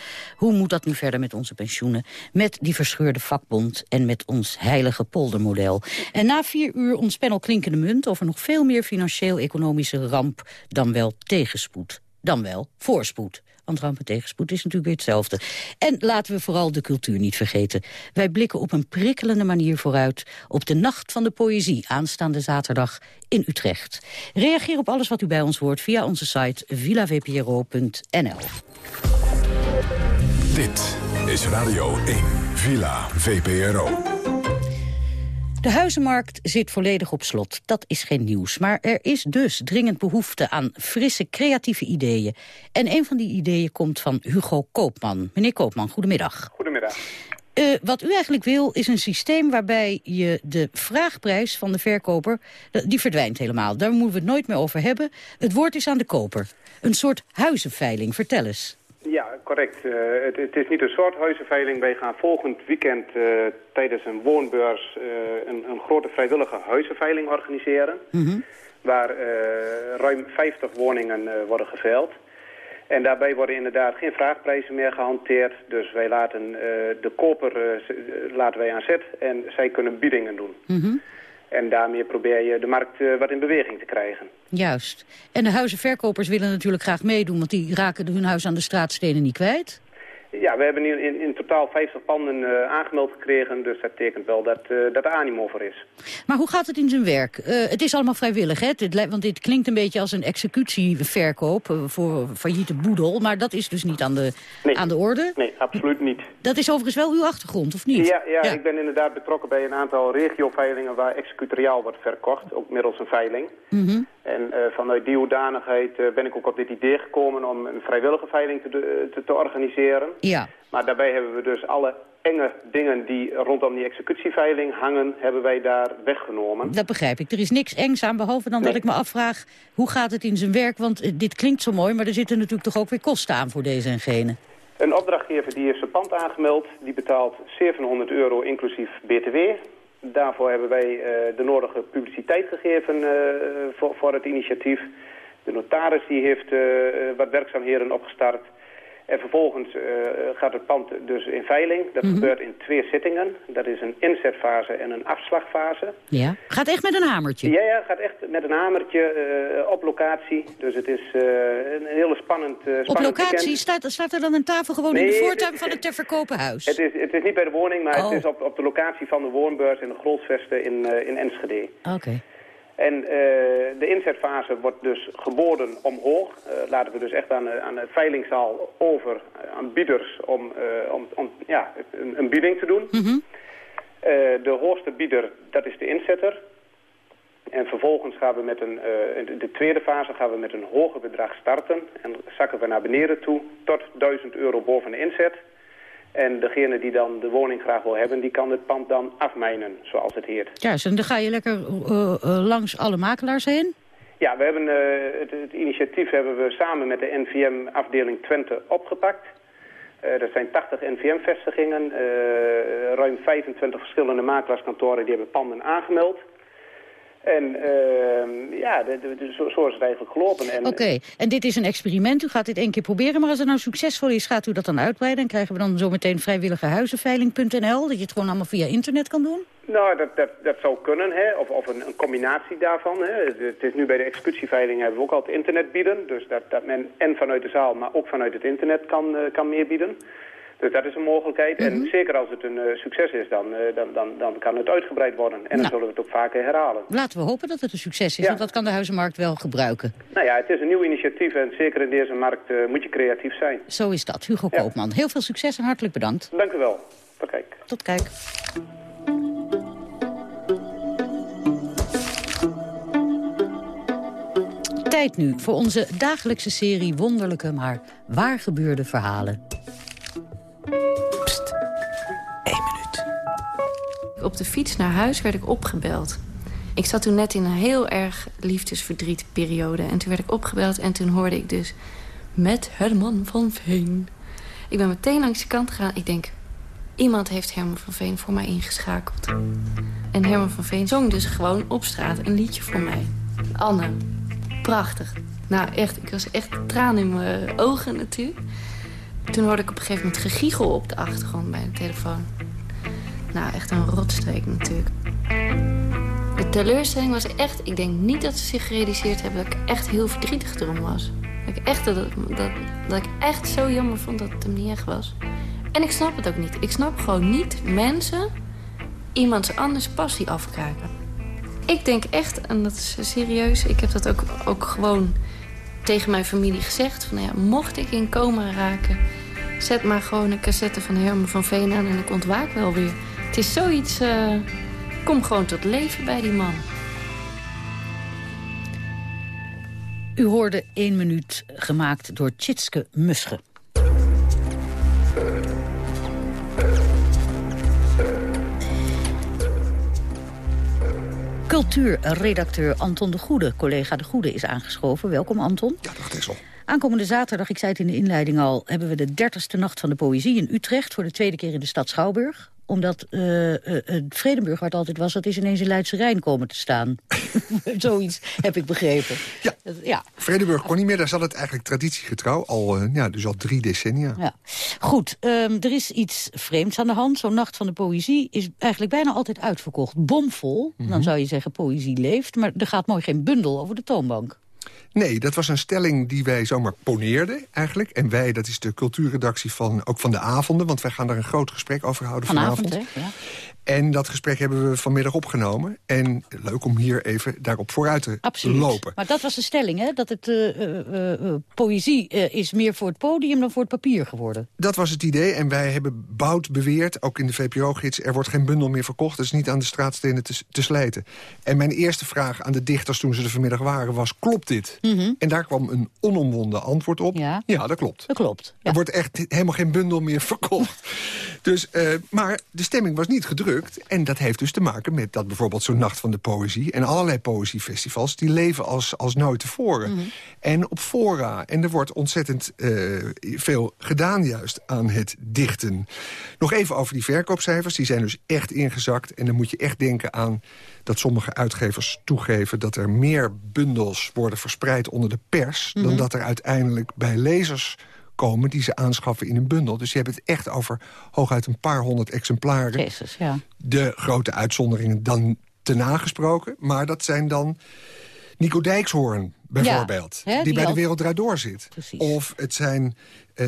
Hoe moet dat nu verder met onze pensioenen? Met die verscheurde vakbond en met ons heilige poldermodel. En na vier uur ons panel klinkende munt... over nog veel meer financieel-economische ramp dan wel tegenspoed. Dan wel voorspoed. Want ramp en tegenspoed is natuurlijk weer hetzelfde. En laten we vooral de cultuur niet vergeten. Wij blikken op een prikkelende manier vooruit... op de Nacht van de Poëzie aanstaande zaterdag in Utrecht. Reageer op alles wat u bij ons hoort via onze site villavpro.nl. Dit is Radio 1, Villa VPRO. De huizenmarkt zit volledig op slot. Dat is geen nieuws. Maar er is dus dringend behoefte aan frisse, creatieve ideeën. En een van die ideeën komt van Hugo Koopman. Meneer Koopman, goedemiddag. Goedemiddag. Uh, wat u eigenlijk wil is een systeem waarbij je de vraagprijs van de verkoper... die verdwijnt helemaal. Daar moeten we het nooit meer over hebben. Het woord is aan de koper. Een soort huizenveiling. Vertel eens. Ja, correct. Uh, het, het, is niet een soort huizenveiling. Wij gaan volgend weekend uh, tijdens een woonbeurs uh, een, een, grote vrijwillige huizenveiling organiseren. Mm -hmm. Waar ruim 50 woningen worden geveild. En daarbij worden inderdaad geen vraagprijzen meer gehanteerd. Dus wij laten de koper laten wij aan zet en zij kunnen biedingen doen. Mm -hmm. En daarmee probeer je de markt uh, wat in beweging te krijgen. Juist. En de huizenverkopers willen natuurlijk graag meedoen... want die raken hun huis aan de straatstenen niet kwijt. Ja, we hebben in, in, in totaal 50 panden uh, aangemeld gekregen. Dus dat tekent wel dat, uh, dat er animo voor is. Maar hoe gaat het in zijn werk? Uh, het is allemaal vrijwillig, hè? Dit, want dit klinkt een beetje als een executieverkoop voor failliete boedel. Maar dat is dus niet aan de, nee. aan de orde? Nee, absoluut niet. Dat is overigens wel uw achtergrond, of niet? Ja, ja, ja. ik ben inderdaad betrokken bij een aantal regioveilingen... waar executoriaal wordt verkocht, ook middels een veiling. Mm -hmm. En uh, vanuit die hoedanigheid uh, ben ik ook op dit idee gekomen om een vrijwillige veiling te, te, te, organiseren. Ja. Maar daarbij hebben we dus alle enge dingen die rondom die executieveiling hangen, hebben wij daar weggenomen. Dat begrijp ik. Er is niks engs aan, behalve dan nee. dat ik me afvraag, hoe gaat het in zijn werk? Want dit klinkt zo mooi, maar er zitten natuurlijk toch ook weer kosten aan voor deze en gene. Een opdrachtgever die heeft zijn pand aangemeld, die betaalt 700 euro inclusief btw. Daarvoor hebben wij uh, de nodige publiciteit gegeven uh, voor, voor het initiatief. De notaris die heeft uh, wat werkzaamheden opgestart. En vervolgens uh, gaat het pand dus in veiling. Dat Mhm. mm -hmm. gebeurt in twee zittingen. Dat is een inzetfase en een afslagfase. Ja, gaat echt met een hamertje? Ja, ja, gaat echt met een hamertje uh, op locatie. Dus het is uh, een hele spannend, spannend Op locatie staat, staat er dan een tafel gewoon nee, in de voortuin van het ter verkopen huis? Het is, het is niet bij de woning, maar oh. het is op, op de locatie van de woonbeurs in de Grolsvesten in, in Enschede. Oké. Okay. En uh, de inzetfase wordt dus geboden omhoog. Uh, laten we dus echt aan, aan de veilingzaal over aan bieders om, om, om ja, een, een, bieding te doen. Mm -hmm. de hoogste bieder, dat is de inzetter. En vervolgens gaan we met een, in de tweede fase gaan we met een hoger bedrag starten. En zakken we naar beneden toe tot 1000 euro boven de inzet. En degene die dan de woning graag wil hebben, die kan het pand dan afmijnen, zoals het heet. Ja, dus dan ga je lekker uh, uh, langs alle makelaars heen? Ja, we hebben, uh, het, het, initiatief hebben we samen met de NVM-afdeling Twente opgepakt. er zijn 80 NVM-vestigingen, ruim 25 verschillende makelaarskantoren die hebben panden aangemeld. En uh, ja, de, de, de, zo, zo, is het eigenlijk gelopen. Oké, okay. en dit is een experiment. U gaat dit één keer proberen, maar als het nou succesvol is, gaat u dat dan uitbreiden? En krijgen we dan zometeen vrijwilligehuizenveiling.nl, dat je het gewoon allemaal via internet kan doen? Nou, dat, dat, dat zou kunnen, hè? of, of een, een combinatie daarvan. Hè? Het, het is nu bij de executieveiling hebben we ook al het internet bieden. Dus dat, dat men en vanuit de zaal, maar ook vanuit het internet kan, uh, kan meer bieden. Dus dat is een mogelijkheid. Mm -hmm. En zeker als het een uh, succes is, dan, uh, dan, dan, dan kan het uitgebreid worden. En dan nou, zullen we het ook vaker herhalen. Laten we hopen dat het een succes is, ja. want dat kan de huizenmarkt wel gebruiken. Nou ja, het is een nieuw initiatief en zeker in deze markt uh, moet je creatief zijn. Zo is dat. Hugo ja. Koopman, heel veel succes en hartelijk bedankt. Dank u wel. Tot kijk. Tot kijk. Tijd nu voor onze dagelijkse serie wonderlijke, maar waar gebeurde verhalen. Pst, één minuut. Op de fiets naar huis werd ik opgebeld. Ik zat toen net in een heel erg liefdesverdrietperiode. En toen werd ik opgebeld en toen hoorde ik dus... met Herman van Veen. Ik ben meteen langs de kant gegaan. Ik denk, iemand heeft Herman van Veen voor mij ingeschakeld. En Herman van Veen zong dus gewoon op straat een liedje voor mij. Anne, prachtig. Nou, echt, ik was echt tranen in mijn ogen natuurlijk. Toen hoorde ik op een gegeven moment gegiegel op de achtergrond bij de telefoon. Nou, echt een rotstreek natuurlijk. De teleurstelling was echt... Ik denk niet dat ze zich gerealiseerd hebben dat ik echt heel verdrietig erom was. Dat ik echt, dat, dat, dat ik echt zo jammer vond dat het hem niet echt was. En ik snap het ook niet. Ik snap gewoon niet mensen iemands anders passie afkraken. Ik denk echt, en dat is serieus... Ik heb dat ook, ook gewoon tegen mijn familie gezegd. Van, nou ja, mocht ik in coma raken... zet maar gewoon een cassette van Herman van Veen aan... en ik ontwaak wel weer. Het is zoiets... Uh, kom gewoon tot leven bij die man. U hoorde één minuut gemaakt door Tjitske Musche. Cultuurredacteur Anton de Goede, collega de Goede, is aangeschoven. Welkom Anton. Ja, dag Tessel. Aankomende zaterdag, ik zei het in de inleiding al... hebben we de 30ste Nacht van de Poëzie in Utrecht... voor de tweede keer in de stad Schouwburg omdat uh, Vredenburg, waar het altijd was... dat is ineens in Leidse Rijn komen te staan. [LAUGHS] Zoiets heb ik begrepen. Ja, ja. Vredenburg kon niet meer. Daar zat het eigenlijk traditiegetrouw. Al, ja, dus al drie decennia. Ja. Goed, um, er is iets vreemds aan de hand. Zo'n Nacht van de Poëzie is eigenlijk bijna altijd uitverkocht. Bomvol, mm -hmm. dan zou je zeggen poëzie leeft. Maar er gaat mooi geen bundel over de toonbank. Nee, dat was een stelling die wij zomaar poneerden eigenlijk. En wij, dat is de cultuurredactie van, ook van de avonden... want wij gaan daar een groot gesprek over houden vanavond. Vanavond, hè? Ja. En dat gesprek hebben we vanmiddag opgenomen. En leuk om hier even daarop vooruit te Absoluut. lopen. Maar dat was de stelling, hè? Dat het eh, eh, eh, poëzie is meer voor het podium dan voor het papier geworden. Dat was het idee en wij hebben bout beweerd, ook in de VPRO-gids... er wordt geen bundel meer verkocht, is niet aan de straatstenen te, te slijten. En mijn eerste vraag aan de dichters toen ze er vanmiddag waren was... klopt dit? En daar kwam een onomwonden antwoord op. Ja, dat klopt. Dat klopt. Er wordt echt helemaal geen bundel meer verkocht. dus, maar de stemming was niet gedrukt. En dat heeft dus te maken met dat bijvoorbeeld zo'n Nacht van de Poëzie... en allerlei poëziefestivals, die leven als, als nooit tevoren. En op fora. En er wordt ontzettend eh, veel gedaan juist aan het dichten. Nog even over die verkoopcijfers. Die zijn dus echt ingezakt. En dan moet je echt denken aan dat sommige uitgevers toegeven... dat er meer bundels worden verspreid onder de pers... dan Mhm. dat er uiteindelijk bij lezers komen die ze aanschaffen in een bundel. Dus je hebt het echt over hooguit een paar honderd exemplaren. Jezus, ja. De grote uitzonderingen dan te nagesproken. Maar dat zijn dan Nico Dijkshoorn bijvoorbeeld. Ja, hè, die, die bij de Wereld Draait Door zit. Of het zijn,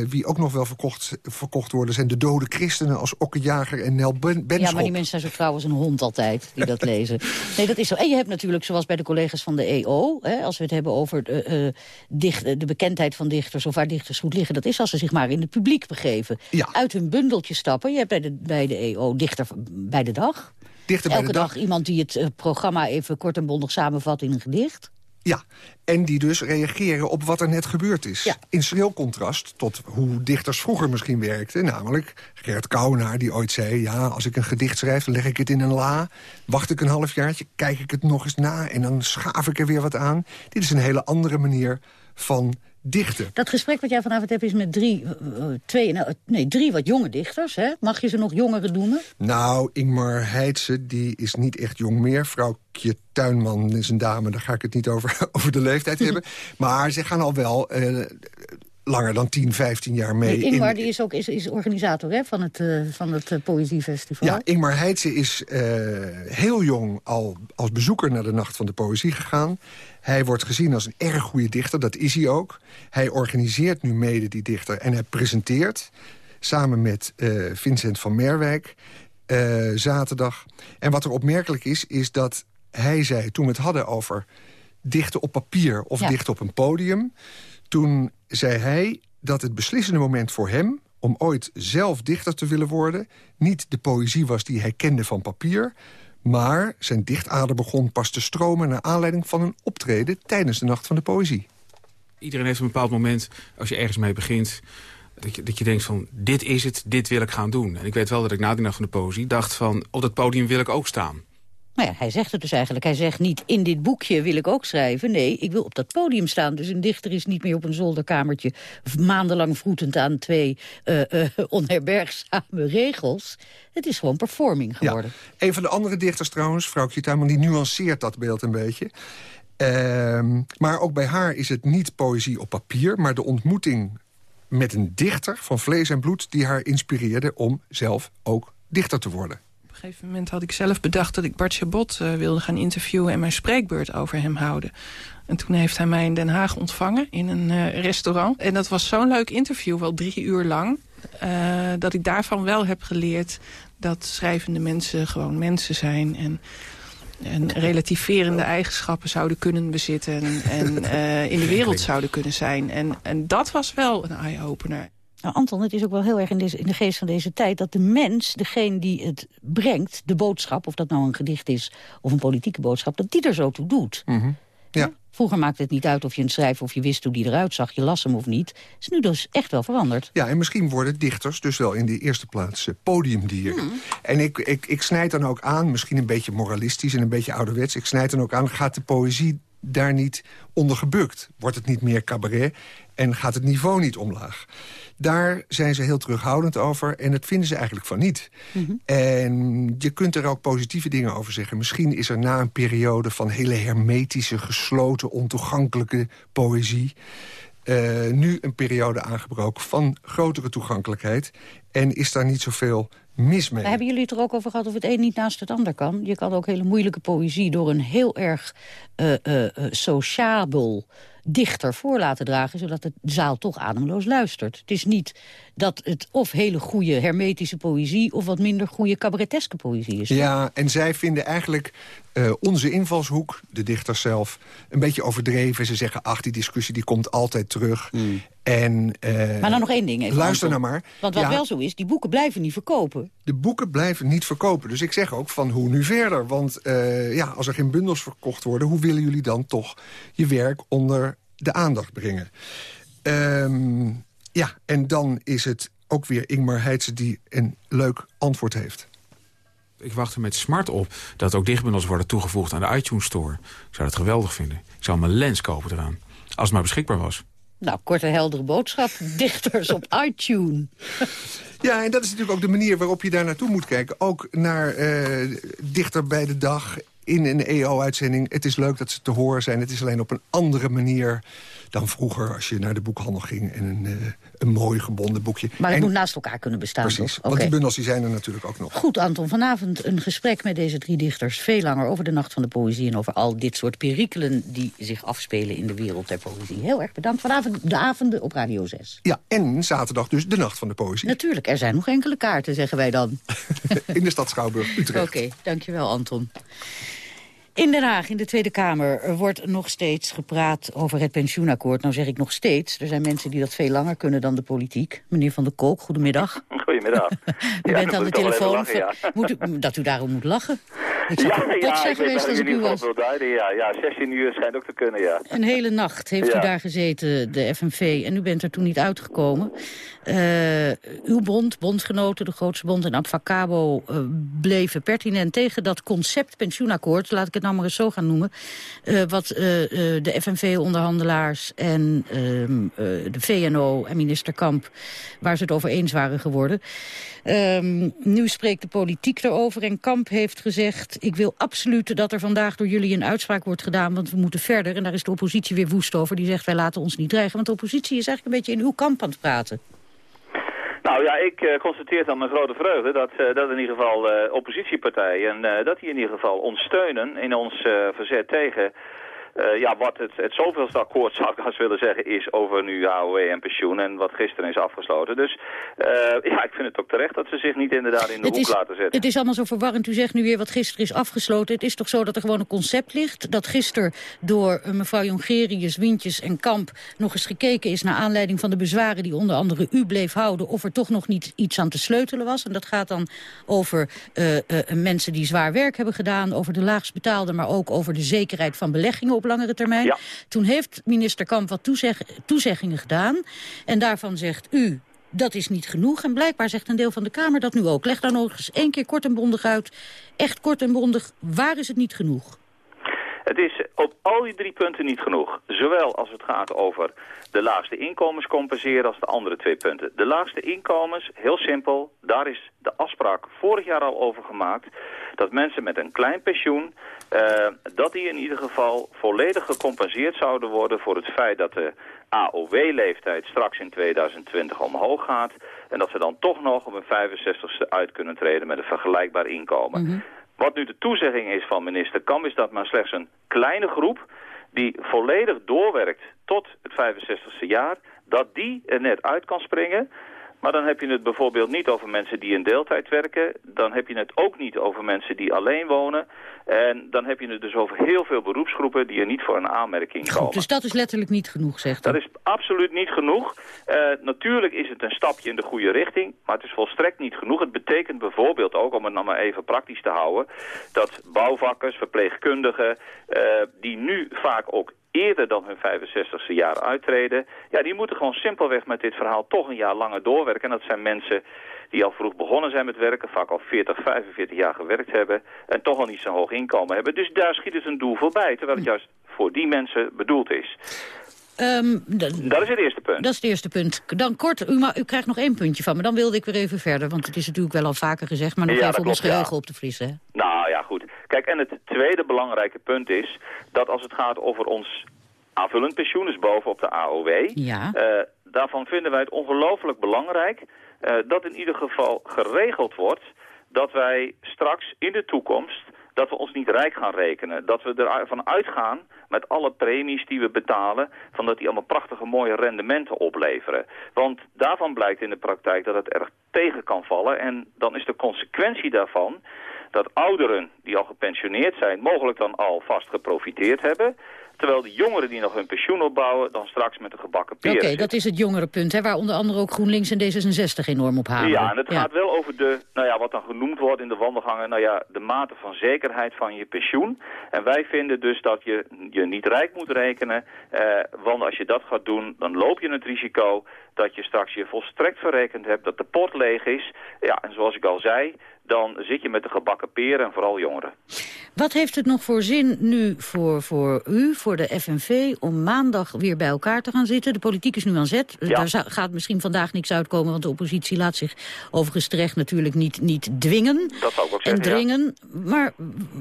wie ook nog wel verkocht, verkocht worden... zijn de dode christenen als Okke Jager en Nel Ben Benschop. Ja, maar die mensen zijn zo trouw als een hond altijd, die dat [LAUGHS] lezen. Nee, dat is zo. En je hebt natuurlijk, zoals bij de collega's van de EO... Hè, als we het hebben over de, eh, dicht, de bekendheid van dichters... of waar dichters goed liggen, dat is als ze zich maar in het publiek begeven. Uit hun bundeltje stappen. Je hebt bij de, bij de EO dichter bij de dag. Dichter bij Elke de dag iemand die het eh, programma even kort en bondig samenvat in een gedicht. Ja, en die dus reageren op wat er net gebeurd is. In schril contrast tot hoe dichters vroeger misschien werkten. Namelijk Gert Kouwenaar die ooit zei... ja, als ik een gedicht schrijf, leg ik het in een la... wacht ik een halfjaartje, kijk ik het nog eens na... en dan schaaf ik er weer wat aan. Dit is een hele andere manier van dichten. Dat gesprek wat jij vanavond hebt is met drie, eh, eh, twee, nou, nee, drie wat jonge dichters. Hè? Mag je ze nog jongeren noemen? Nou, Ingmar Heidse, die is niet echt jong meer. Vrouwtje Tuinman is een dame, daar ga ik het niet over, [LAUGHS] over de leeftijd hebben. [LAUGHS] Maar ze gaan al wel eh, langer dan 10, 15 jaar mee. Nee, Ingmar in- die is ook is, is organisator hè, van het, eh, van het eh, Poëziefestival. Ja, Ingmar Heidse is eh, heel jong al als bezoeker naar de Nacht van de Poëzie gegaan. Hij wordt gezien als een erg goede dichter, dat is hij ook. Hij organiseert nu mede die dichter en hij presenteert... samen met Vincent van Merwijk zaterdag. En wat er opmerkelijk is, is dat hij zei... toen we het hadden over dichten op papier of Ja. dichten op een podium... toen zei hij dat het beslissende moment voor hem om ooit zelf dichter te willen worden... niet de poëzie was die hij kende van papier... maar zijn dichtader begon pas te stromen... naar aanleiding van een optreden tijdens de Nacht van de Poëzie. Iedereen heeft een bepaald moment, als je ergens mee begint... Dat je, dat je denkt van, dit is het, dit wil ik gaan doen. En ik weet wel dat ik na die nacht van de poëzie dacht van... op dat podium wil ik ook staan. Nou ja, hij zegt het dus eigenlijk. Hij zegt niet, in dit boekje wil ik ook schrijven. Nee, ik wil op dat podium staan. Dus een dichter is niet meer op een zolderkamertje... maandenlang vroetend aan twee eh, eh, onherbergzame regels. Het is gewoon performing geworden. Een van de andere dichters trouwens, vrouwtje Tuinman... die nuanceert dat beeld een beetje. Ehm, maar ook bij haar is het niet poëzie op papier... maar de ontmoeting met een dichter van vlees en bloed... die haar inspireerde om zelf ook dichter te worden. Op een gegeven moment had ik zelf bedacht dat ik Bart Chabot eh, wilde gaan interviewen... en mijn spreekbeurt over hem houden. En toen heeft hij mij in Den Haag ontvangen in een eh, restaurant. En dat was zo'n leuk interview, wel drie uur lang... eh, dat ik daarvan wel heb geleerd dat schrijvende mensen gewoon mensen zijn... en en relativerende eigenschappen zouden kunnen bezitten... en, en in de wereld zouden kunnen zijn. En, en dat was wel een eye-opener. Nou, Anton, het is ook wel heel erg in, deze, in de geest van deze tijd... dat de mens, degene die het brengt, de boodschap... of dat nou een gedicht is of een politieke boodschap... dat die er zo toe doet. Ja. Vroeger maakte het niet uit of je een schrijver of je wist hoe die eruit zag. Je las hem of niet. is nu dus echt wel veranderd. Ja, en misschien worden dichters dus wel in de eerste plaats eh, podiumdieren. En ik, ik, ik snijd dan ook aan, misschien een beetje moralistisch en een beetje ouderwets... ik snijd dan ook aan, gaat de poëzie daar niet onder gebukt? Wordt het niet meer cabaret en gaat het niveau niet omlaag? Daar zijn ze heel terughoudend over en dat vinden ze eigenlijk van niet. En je kunt er ook positieve dingen over zeggen. Misschien is er na een periode van hele hermetische, gesloten, ontoegankelijke poëzie... eh, nu een periode aangebroken van grotere toegankelijkheid. En is daar niet zoveel mis mee. Daar hebben jullie het er ook over gehad of het een niet naast het ander kan? Je kan ook hele moeilijke poëzie door een heel erg uh, uh, sociabel dichter voor laten dragen... zodat de zaal toch ademloos luistert. Het is niet dat het of hele goede hermetische poëzie... of wat minder goede cabareteske poëzie is. Ja, en zij vinden eigenlijk uh, onze invalshoek, de dichters zelf... een beetje overdreven. Ze zeggen, ach, die discussie die komt altijd terug. Hmm. En, uh, maar dan nog één ding even. Luister nou maar. Want wat Ja, wel zo is, die boeken blijven niet verkopen. De boeken blijven niet verkopen. Dus ik zeg ook van hoe nu verder? Want uh, ja, als er geen bundels verkocht worden... hoe willen jullie dan toch je werk onder de aandacht brengen? Um, ja, en dan is het ook weer Ingmar Heitse die een leuk antwoord heeft. Ik wacht er met smart op dat ook dichtbundels worden toegevoegd aan de iTunes Store. Ik zou dat geweldig vinden. Ik zou mijn lens kopen eraan. Als het maar beschikbaar was. Nou, korte heldere boodschap. [LAUGHS] Dichters op iTunes. Ja, en dat is natuurlijk ook de manier waarop je daar naartoe moet kijken. Ook naar uh, dichter bij de dag in een EO-uitzending. Het is leuk dat ze te horen zijn. Het is alleen op een andere manier dan vroeger... als je naar de boekhandel ging en een, uh, een mooi gebonden boekje. Maar het en, moet naast elkaar kunnen bestaan. Precies, want die bundels die zijn er natuurlijk ook nog. Goed, Anton. Vanavond een gesprek met deze drie dichters. Veel langer over de Nacht van de Poëzie... en over al dit soort perikelen die zich afspelen in de wereld der poëzie. Heel erg bedankt. Vanavond de avonden op Radio 6. Ja, en zaterdag dus de Nacht van de Poëzie. Natuurlijk, er zijn nog enkele kaarten, zeggen wij dan. [LAUGHS] in de stad Schouwburg, Utrecht. Oké, dankjewel Anton. In Den Haag, in de Tweede Kamer, wordt nog steeds gepraat over het pensioenakkoord. Nou zeg ik nog steeds. Er zijn mensen die dat veel langer kunnen dan de politiek. Meneer Van der Kolk, goedemiddag. [LAUGHS] Goedemiddag. [LAUGHS] U Ja, bent aan de telefoon. lachen, ja. Moet u- [LAUGHS] dat u daarom moet lachen. Ik zou Ja, ja, zijn geweest als ik u was. Ja, ja, 16 uur schijnt ook te kunnen, ja. Een hele nacht heeft u daar gezeten, de FNV, en u bent er toen niet uitgekomen. Eh, uw bond, bondgenoten, de grootste bond en Abfacabo... eh, bleven pertinent tegen dat concept pensioenakkoord... laat ik het nou maar eens zo gaan noemen... eh, wat eh, eh, de FNV-onderhandelaars en ehm, eh, de VNO en minister Kamp... waar ze het over eens waren geworden. Ehm, nu spreekt de politiek erover en Kamp heeft gezegd... ik wil absoluut dat er vandaag door jullie een uitspraak wordt gedaan... want we moeten verder. En daar is de oppositie weer woest over. Die zegt wij laten ons niet dreigen. Want de oppositie is eigenlijk een beetje in uw kamp aan het praten. Nou ja, ik eh, constateer dan met grote vreugde dat, eh, dat in ieder geval eh, oppositiepartijen... dat die in ieder geval ons steunen in ons verzet tegen... eh, ja, wat het, het zoveelste akkoord, [LAUGHS] zou ik als willen zeggen, is over nu AOW en pensioen en wat gisteren is afgesloten. Dus eh, ja, ik vind het ook terecht dat ze zich niet inderdaad in de Het hoek is, laten zetten. het is allemaal zo verwarrend. U zegt nu weer wat gisteren is afgesloten. Het is toch zo dat er gewoon een concept ligt? Dat gisteren door eh, mevrouw Jongerius, Wientjes en Kamp nog eens gekeken is... naar aanleiding van de bezwaren die onder andere u bleef houden... of er toch nog niet iets aan te sleutelen was. En dat gaat dan over mensen die zwaar werk hebben gedaan... over de laagst betaalde, maar ook over de zekerheid van beleggingen op langere termijn. Ja. Toen heeft minister Kamp wat toezeg toezeggingen gedaan. En daarvan zegt u, dat is niet genoeg. En blijkbaar zegt een deel van de Kamer dat nu ook. Leg daar nog eens één keer kort en bondig uit. Echt kort en bondig, waar is het niet genoeg? Het is op al die drie punten niet genoeg. Zowel als het gaat over de laagste inkomens compenseren als de andere twee punten. De laagste inkomens, heel simpel, daar is de afspraak vorig jaar al over gemaakt... dat mensen met een klein pensioen, eh, dat die in ieder geval volledig gecompenseerd zouden worden... voor het feit dat de AOW-leeftijd straks in 2020 omhoog gaat... en dat ze dan toch nog op een 65ste uit kunnen treden met een vergelijkbaar inkomen. Wat nu de toezegging is van minister Kamp is dat maar slechts een kleine groep die volledig doorwerkt tot het 65ste jaar, dat die er net uit kan springen. Maar dan heb je het bijvoorbeeld niet over mensen die in deeltijd werken. Dan heb je het ook niet over mensen die alleen wonen. En dan heb je het dus over heel veel beroepsgroepen die er niet voor een aanmerking komen. Goed, dus dat is letterlijk niet genoeg, zegt u. Dat is absoluut niet genoeg. Eh, natuurlijk is het een stapje in de goede richting, maar het is volstrekt niet genoeg. Het betekent bijvoorbeeld ook, om het nou maar even praktisch te houden, dat bouwvakkers, verpleegkundigen, eh, die nu vaak ook eerder dan hun 65ste jaar uittreden, ja, die moeten gewoon simpelweg met dit verhaal toch een jaar langer doorwerken. En dat zijn mensen die al vroeg begonnen zijn met werken, vaak al 40, 45 jaar gewerkt hebben en toch al niet zo'n hoog inkomen hebben. Dus daar schiet het een doel voorbij, terwijl het juist voor die mensen bedoeld is. Ehm, Dat is het eerste punt. Dat is het eerste punt. Dan kort, u, u krijgt nog één puntje van me. Dan wilde ik weer even verder, want het is natuurlijk wel al vaker gezegd... maar nog Ja, even om ons ja. geheugen op te. Hè? Nou ja, goed. Kijk, en het tweede belangrijke punt is dat als het gaat over ons aanvullend pensioen, dus bovenop de AOW, Ja. eh, daarvan vinden wij het ongelooflijk belangrijk dat in ieder geval geregeld wordt dat wij straks in de toekomst dat we ons niet rijk gaan rekenen. Dat we ervan uitgaan met alle premies die we betalen... van dat die allemaal prachtige mooie rendementen opleveren. Want daarvan blijkt in de praktijk dat het erg tegen kan vallen. En dan is de consequentie daarvan dat ouderen die al gepensioneerd zijn... mogelijk dan al vast geprofiteerd hebben... Terwijl de jongeren die nog hun pensioen opbouwen... dan straks met een gebakken peren Oké, dat is het jongere punt, hè, waar onder andere ook GroenLinks en D66 enorm op halen. Ja, en het gaat wel over de, nou ja, wat dan genoemd wordt in de wandelgangen... nou ja, de mate van zekerheid van je pensioen. En wij vinden dus dat je je niet rijk moet rekenen... Eh, want als je dat gaat doen, dan loop je het risico... dat je straks je volstrekt verrekend hebt, dat de pot leeg is. Ja, en zoals ik al zei dan zit je met de gebakken peren en vooral jongeren. Wat heeft het nog voor zin nu voor, voor u, voor de FNV, om maandag weer bij elkaar te gaan zitten? De politiek is nu aan zet. Daar gaat misschien vandaag niks uitkomen, want de oppositie laat zich overigens terecht natuurlijk niet, niet dwingen. Dat zou ik ook zeggen, En dringen. Maar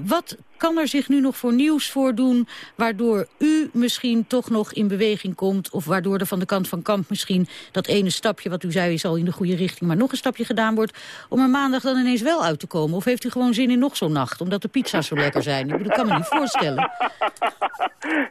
wat kan er zich nu nog voor nieuws voordoen... waardoor u misschien toch nog in beweging komt... of waardoor er van de kant van Kamp misschien dat ene stapje... wat u zei is al in de goede richting, maar nog een stapje gedaan wordt... om er maandag dan ineens wel uit te komen? Of heeft u gewoon zin in nog zo'n nacht, omdat de pizza's zo lekker zijn? Ik bedoel, kan me niet voorstellen. [LAUGHS]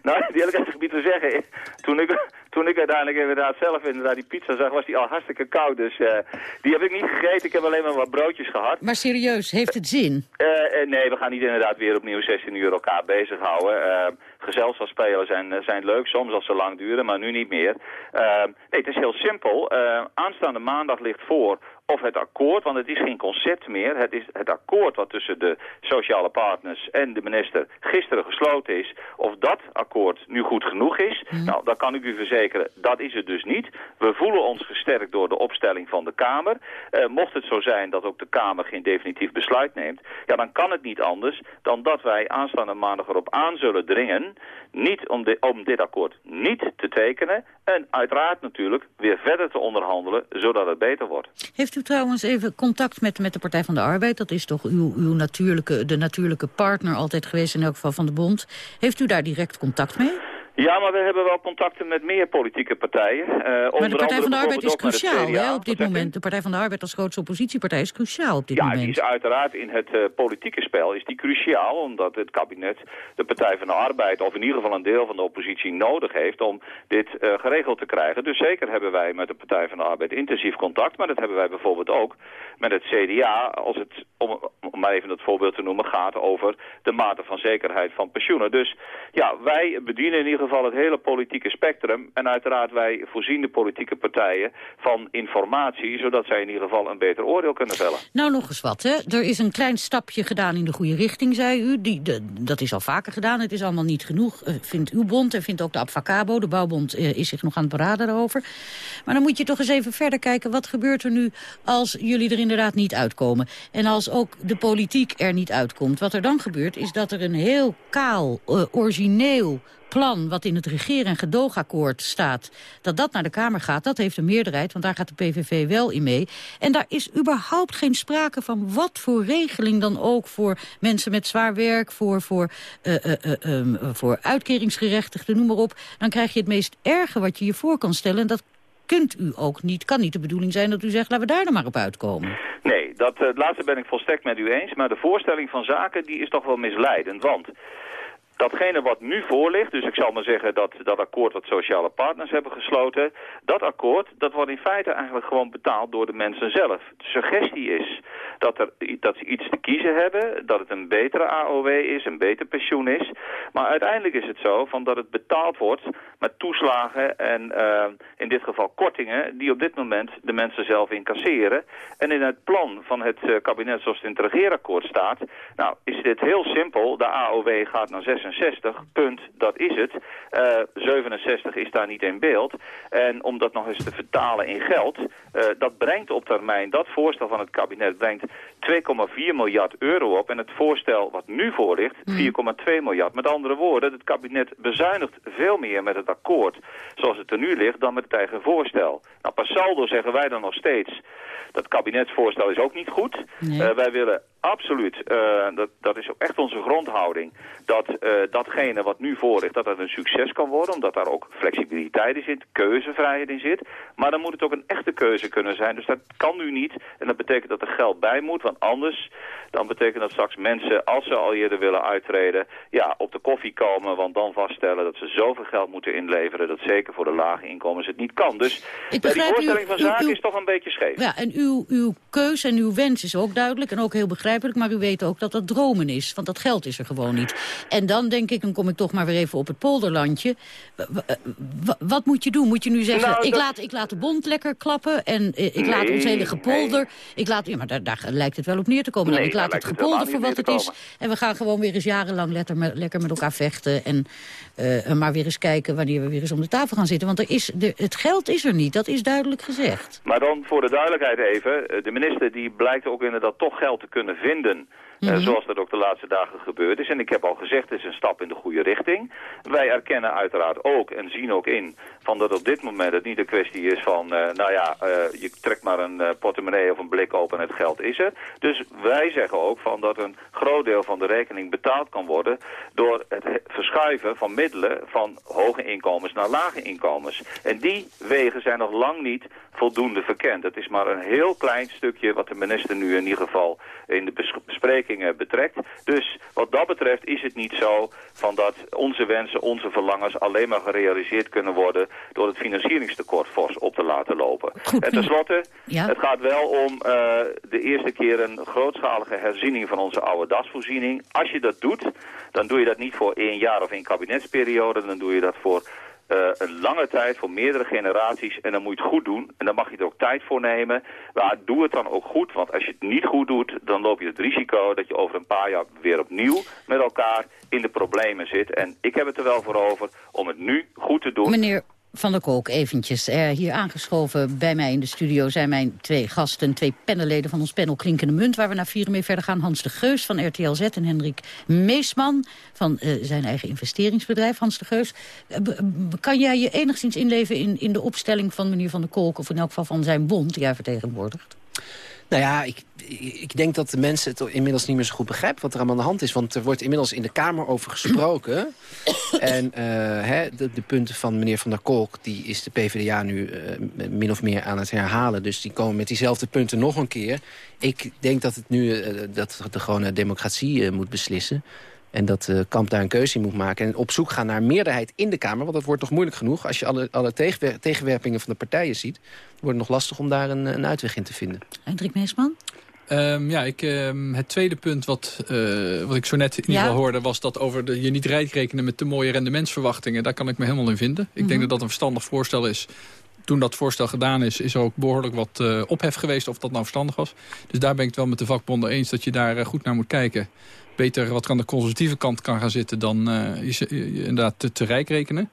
nou, die ik even te zeggen. Toen ik, toen ik uiteindelijk inderdaad zelf inderdaad die pizza zag, was die al hartstikke koud. Dus uh, die heb ik niet gegeten. Ik heb alleen maar wat broodjes gehad. Maar serieus, heeft het zin? Uh, uh, nee, we gaan niet inderdaad weer opnieuw 16 uur elkaar bezighouden. gezelschapsspelen zijn, zijn leuk, soms als ze lang duren, maar nu niet meer. nee, het is heel simpel. aanstaande maandag ligt voor of het akkoord, want het is geen concept meer. Het is het akkoord wat tussen de sociale partners en de minister gisteren gesloten is. Of dat akkoord nu goed genoeg is, mm. nou, dan kan ik u verzekeren, dat is het dus niet. We voelen ons gesterkt door de opstelling van de Kamer. Uh, mocht het zo zijn dat ook de Kamer geen definitief besluit neemt, ja, dan kan het niet anders dan dat wij aanstaande maandag erop aan zullen dringen, niet om, de, om dit akkoord niet te tekenen en uiteraard natuurlijk weer verder te onderhandelen, zodat het beter wordt. Heeft u trouwens even contact met, met de Partij van de Arbeid? Dat is toch uw, uw natuurlijke, de natuurlijke partner altijd geweest, in elk geval van de bond. Heeft u daar direct contact mee? Ja, maar we hebben wel contacten met meer politieke partijen. Uh, maar de Partij van de Arbeid is cruciaal hè, op dit moment. De Partij van de Arbeid als grootste oppositiepartij is cruciaal op dit ja, moment. Ja, die is uiteraard in het uh, politieke spel is die cruciaal. Omdat het kabinet de Partij van de Arbeid, of in ieder geval een deel van de oppositie, nodig heeft om dit uh, geregeld te krijgen. Dus zeker hebben wij met de Partij van de Arbeid intensief contact. Maar dat hebben wij bijvoorbeeld ook met het CDA, als het, om, om maar even het voorbeeld te noemen, gaat over de mate van zekerheid van pensioenen. Dus ja, wij bedienen in ieder geval het hele politieke spectrum. En uiteraard wij voorzien de politieke partijen van informatie... zodat zij in ieder geval een beter oordeel kunnen vellen. Nou, nog eens wat. Hè? Er is een klein stapje gedaan in de goede richting, zei u. Die, dat is al vaker gedaan. Het is allemaal niet genoeg, uh, vindt uw bond en vindt ook de Abfacabo. De bouwbond uh, is zich nog aan het beraden daarover. Maar dan moet je toch eens even verder kijken... wat gebeurt er nu als jullie er inderdaad niet uitkomen? En als ook de politiek er niet uitkomt. Wat er dan gebeurt, is dat er een heel kaal, uh, origineel plan wat in het regeer- en gedoogakkoord staat... dat dat naar de Kamer gaat, dat heeft een meerderheid... want daar gaat de PVV wel in mee. En daar is überhaupt geen sprake van wat voor regeling dan ook... voor mensen met zwaar werk, voor, voor, uh, uh, uh, um, voor uitkeringsgerechtigden, noem maar op. Dan krijg je het meest erge wat je je voor kan stellen... en dat kunt u ook niet. kan niet de bedoeling zijn dat u zegt, laten we daar dan maar op uitkomen. Nee, dat uh, laatste ben ik volstrekt met u eens. Maar de voorstelling van zaken die is toch wel misleidend. Want Datgene wat nu voor ligt, dus ik zal maar zeggen dat dat akkoord wat sociale partners hebben gesloten, dat akkoord, dat wordt in feite eigenlijk gewoon betaald door de mensen zelf. De suggestie is dat, er, dat ze iets te kiezen hebben, dat het een betere AOW is, een beter pensioen is. Maar uiteindelijk is het zo van dat het betaald wordt met toeslagen en uh, in dit geval kortingen die op dit moment de mensen zelf incasseren. En in het plan van het uh, kabinet zoals het in het regeerakkoord staat, nou is dit heel simpel. De AOW gaat naar 66, punt, dat is het. Uh, 67 is daar niet in beeld. En om dat nog eens te vertalen in geld, dat brengt op termijn, dat voorstel van het kabinet brengt 2,4 miljard euro op. En het voorstel wat nu voor ligt, 4,2 miljard. Met andere woorden, het kabinet bezuinigt veel meer met het akkoord zoals het er nu ligt dan met het eigen voorstel. Nou, per saldo zeggen wij dan nog steeds, dat kabinetsvoorstel is ook niet goed. Nee. Uh, wij willen Absoluut. Eh, dat, dat is ook echt onze grondhouding. Dat uh, datgene wat nu voor ligt, dat dat een succes kan worden. Omdat daar ook flexibiliteit in zit, keuzevrijheid in zit. Maar dan moet het ook een echte keuze kunnen zijn. Dus dat kan nu niet. En dat betekent dat er geld bij moet. Want anders dan betekent dat straks mensen, als ze al eerder willen uittreden... ja, op de koffie komen. Want dan vaststellen dat ze zoveel geld moeten inleveren... dat zeker voor de lage inkomens het niet kan. Dus Ik die begrijp voorstelling uw- van zaken uw- is toch een beetje scheef. Ja, en uw, uw keus en uw wens is ook duidelijk en ook heel begrijpelijk. Maar u weet ook dat dat dromen is, want dat geld is er gewoon niet. En dan denk ik, dan kom ik toch maar weer even op het polderlandje. Wat moet je doen? Moet je nu zeggen, Nou, ik, dat- laat, ik laat de bond lekker klappen... en eh, ik laat ons hele gepolder... Ik laat, ja, maar daar, daar lijkt het wel op neer te komen. Nee, dan. Ik laat het gepolder voor wat het is. En we gaan gewoon weer eens jarenlang letter lekker met elkaar vechten... en eh, maar weer eens kijken wanneer we weer eens om de tafel gaan zitten. Want er is, de, het geld is er niet, dat is duidelijk gezegd. Maar dan voor de duidelijkheid even. eh, De minister die blijkt ook inderdaad toch geld te kunnen vinden. Eh, Mhm. zoals dat ook de laatste dagen gebeurd is. En ik heb al gezegd, het is een stap in de goede richting. Wij erkennen uiteraard ook en zien ook in... van dat op dit moment het niet een kwestie is van... eh, nou ja, eh, je trekt maar een portemonnee of een blik open en het geld is er. Dus wij zeggen ook van dat een groot deel van de rekening betaald kan worden... door het he- verschuiven van middelen van hoge inkomens naar lage inkomens. En die wegen zijn nog lang niet voldoende verkend. Het is maar een heel klein stukje wat de minister nu in ieder geval in de bes- betrekt. Dus wat dat betreft is het niet zo van dat onze wensen, onze verlangens alleen maar gerealiseerd kunnen worden door het financieringstekort fors op te laten lopen. en tenslotte, Ja. het gaat wel om eh, de eerste keer een grootschalige herziening van onze oude dasvoorziening. Als je dat doet, dan doe je dat niet voor één jaar of één kabinetsperiode, dan doe je dat voor eh, een lange tijd voor meerdere generaties. En dan moet je het goed doen. En dan mag je er ook tijd voor nemen. Maar doe het dan ook goed. Want als je het niet goed doet, dan loop je het risico dat je over een paar jaar weer opnieuw met elkaar in de problemen zit. En ik heb het er wel voor over om het nu goed te doen. Meneer Van der Kolk, eventjes. Eh, hier aangeschoven bij mij in de studio zijn mijn twee gasten... twee panelleden van ons panel Klinkende Munt... waar we naar vieren mee verder gaan. Hans de Geus van RTL Z en Hendrik Meesman... van eh, zijn eigen investeringsbedrijf, Hans de Geus. Eh, kan jij je enigszins inleven in, in de opstelling van meneer Van der Kolk... of in elk geval van zijn bond die hij vertegenwoordigt? Nou ja, ik, ik denk dat de mensen het inmiddels niet meer zo goed begrijpen... wat er allemaal aan de hand is. Want er wordt inmiddels in de Kamer over gesproken. [COUGHS] en eh, hè, de, de punten van meneer Van der Kolk... die is de PvdA nu eh, min of meer aan het herhalen. Dus die komen met diezelfde punten nog een keer. Ik denk dat het nu eh, dat de gewone democratie moet beslissen. En dat de Kamp daar een keuze in moet maken. En op zoek gaan naar meerderheid in de Kamer. Want dat wordt toch moeilijk genoeg. Als je alle, alle tegenwer- tegenwerpingen van de partijen ziet... wordt het nog lastig om daar een, een uitweg in te vinden. Hendrik Meesman? Ehm, ja, ik, ehm, het tweede punt wat, eh, wat ik zo net in ieder Ja? geval hoorde... was dat over de, je niet rijk rekenen met te mooie rendementsverwachtingen. Daar kan ik me helemaal in vinden. Ik Mhm. denk dat dat een verstandig voorstel is. Toen dat voorstel gedaan is, is er ook behoorlijk wat eh, ophef geweest... of dat nou verstandig was. Dus daar ben ik het wel met de vakbonden eens dat je daar goed naar moet kijken. Beter wat aan de conservatieve kant kan gaan zitten... dan eh, je, je- je inderdaad te, te rijk rekenen.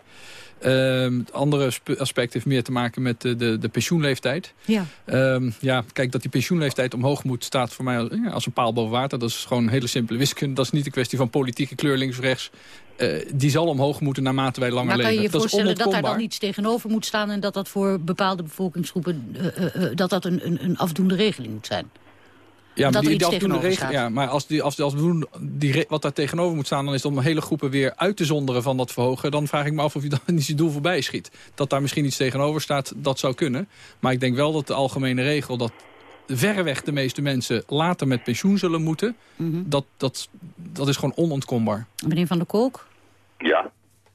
Ehm, het andere spe- aspect heeft meer te maken met de, de, de pensioenleeftijd. Ja. Ehm, ja, kijk, dat die pensioenleeftijd omhoog moet... staat voor mij als, ja, als een paal boven water. Dat is gewoon een hele simpele wiskunde. Dat is niet een kwestie van politieke kleur links of rechts. Eh, die zal omhoog moeten naarmate wij langer Maar kan leven. je je dat is voorstellen dat daar dan iets tegenover moet staan... en dat dat voor bepaalde bevolkingsgroepen eh, eh, eh, dat dat een, een, een afdoende regeling moet zijn? Ja, dat maar er die, tegenover regel- staat. ja, maar als, die, als, als we doen die, wat daar tegenover moet staan... dan is het om hele groepen weer uit te zonderen van dat verhogen. Dan vraag ik me af of je dan niet je doel voorbij schiet. Dat daar misschien iets tegenover staat, dat zou kunnen. Maar ik denk wel dat de algemene regel... dat verreweg de meeste mensen later met pensioen zullen moeten... Mhm. dat, dat, dat is gewoon onontkoombaar. Meneer Van der Kolk? Ja,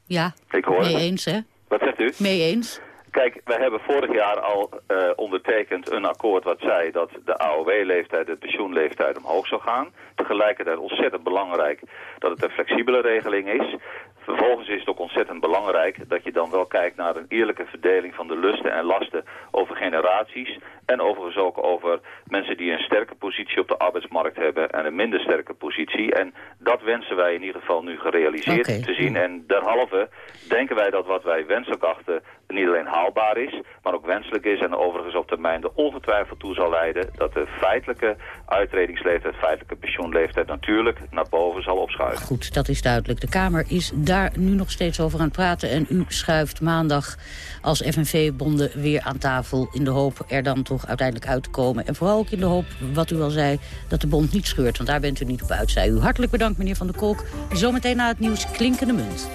Ja, ik hoor mee het. eens, hè? Wat zegt u? Mee eens. Kijk, wij hebben vorig jaar al eh, ondertekend een akkoord wat zei dat de AOW-leeftijd, de pensioenleeftijd omhoog zou gaan. Tegelijkertijd ontzettend belangrijk dat het een flexibele regeling is. Vervolgens is het ook ontzettend belangrijk dat je dan wel kijkt naar een eerlijke verdeling van de lusten en lasten over generaties. En overigens ook over mensen die een sterke positie op de arbeidsmarkt hebben en een minder sterke positie. En dat wensen wij in ieder geval nu gerealiseerd te zien. En derhalve denken wij dat wat wij wenselijk achten niet alleen haalbaar is, maar ook wenselijk is en overigens op termijn er ongetwijfeld toe zal leiden dat de feitelijke uitredingsleeftijd, feitelijke pensioenleeftijd natuurlijk naar boven zal opschuiven. Goed, dat is duidelijk. De Kamer is daar nu nog steeds over aan het praten. En u schuift maandag als FNV-bonden weer aan tafel... in de hoop er dan tot toch uiteindelijk uit te komen. En vooral ook in de hoop, wat u al zei, dat de bond niet scheurt. Want daar bent u niet op uit, zei u. Hartelijk bedankt, meneer Van der Kolk. Zometeen na het nieuws klinkende munt.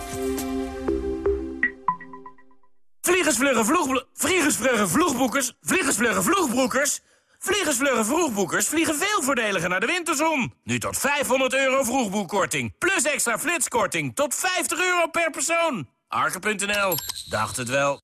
Vliegersvluggen vloeg... Vliegersvluggen vloegboekers... Vliegersvluggen vloegbroekers... Vliegersvluggen vroegboekers vliegen veel voordeliger naar de winterzon. Nu tot 500 euro vroegboekkorting. Plus extra flitskorting tot 50 euro per persoon. Arke.nl. Dacht het wel.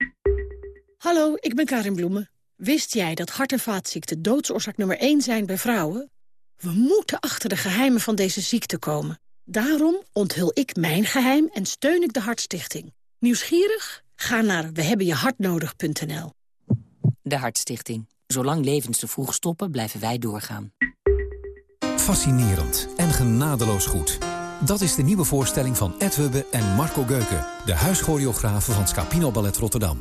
Hallo, ik ben Karin Bloemen. Wist jij dat hart- en vaatziekten doodsoorzaak nummer 1 zijn bij vrouwen? We moeten achter de geheimen van deze ziekte komen. Daarom onthul ik mijn geheim en steun ik de Hartstichting. Nieuwsgierig? Ga naar wehebbenjehartnodig.nl. De Hartstichting. Zolang levens te vroeg stoppen, blijven wij doorgaan. Fascinerend en genadeloos goed. Dat is de nieuwe voorstelling van Ed Hubbe en Marco Geuken... de huischoreografen van Scapino Ballet Rotterdam.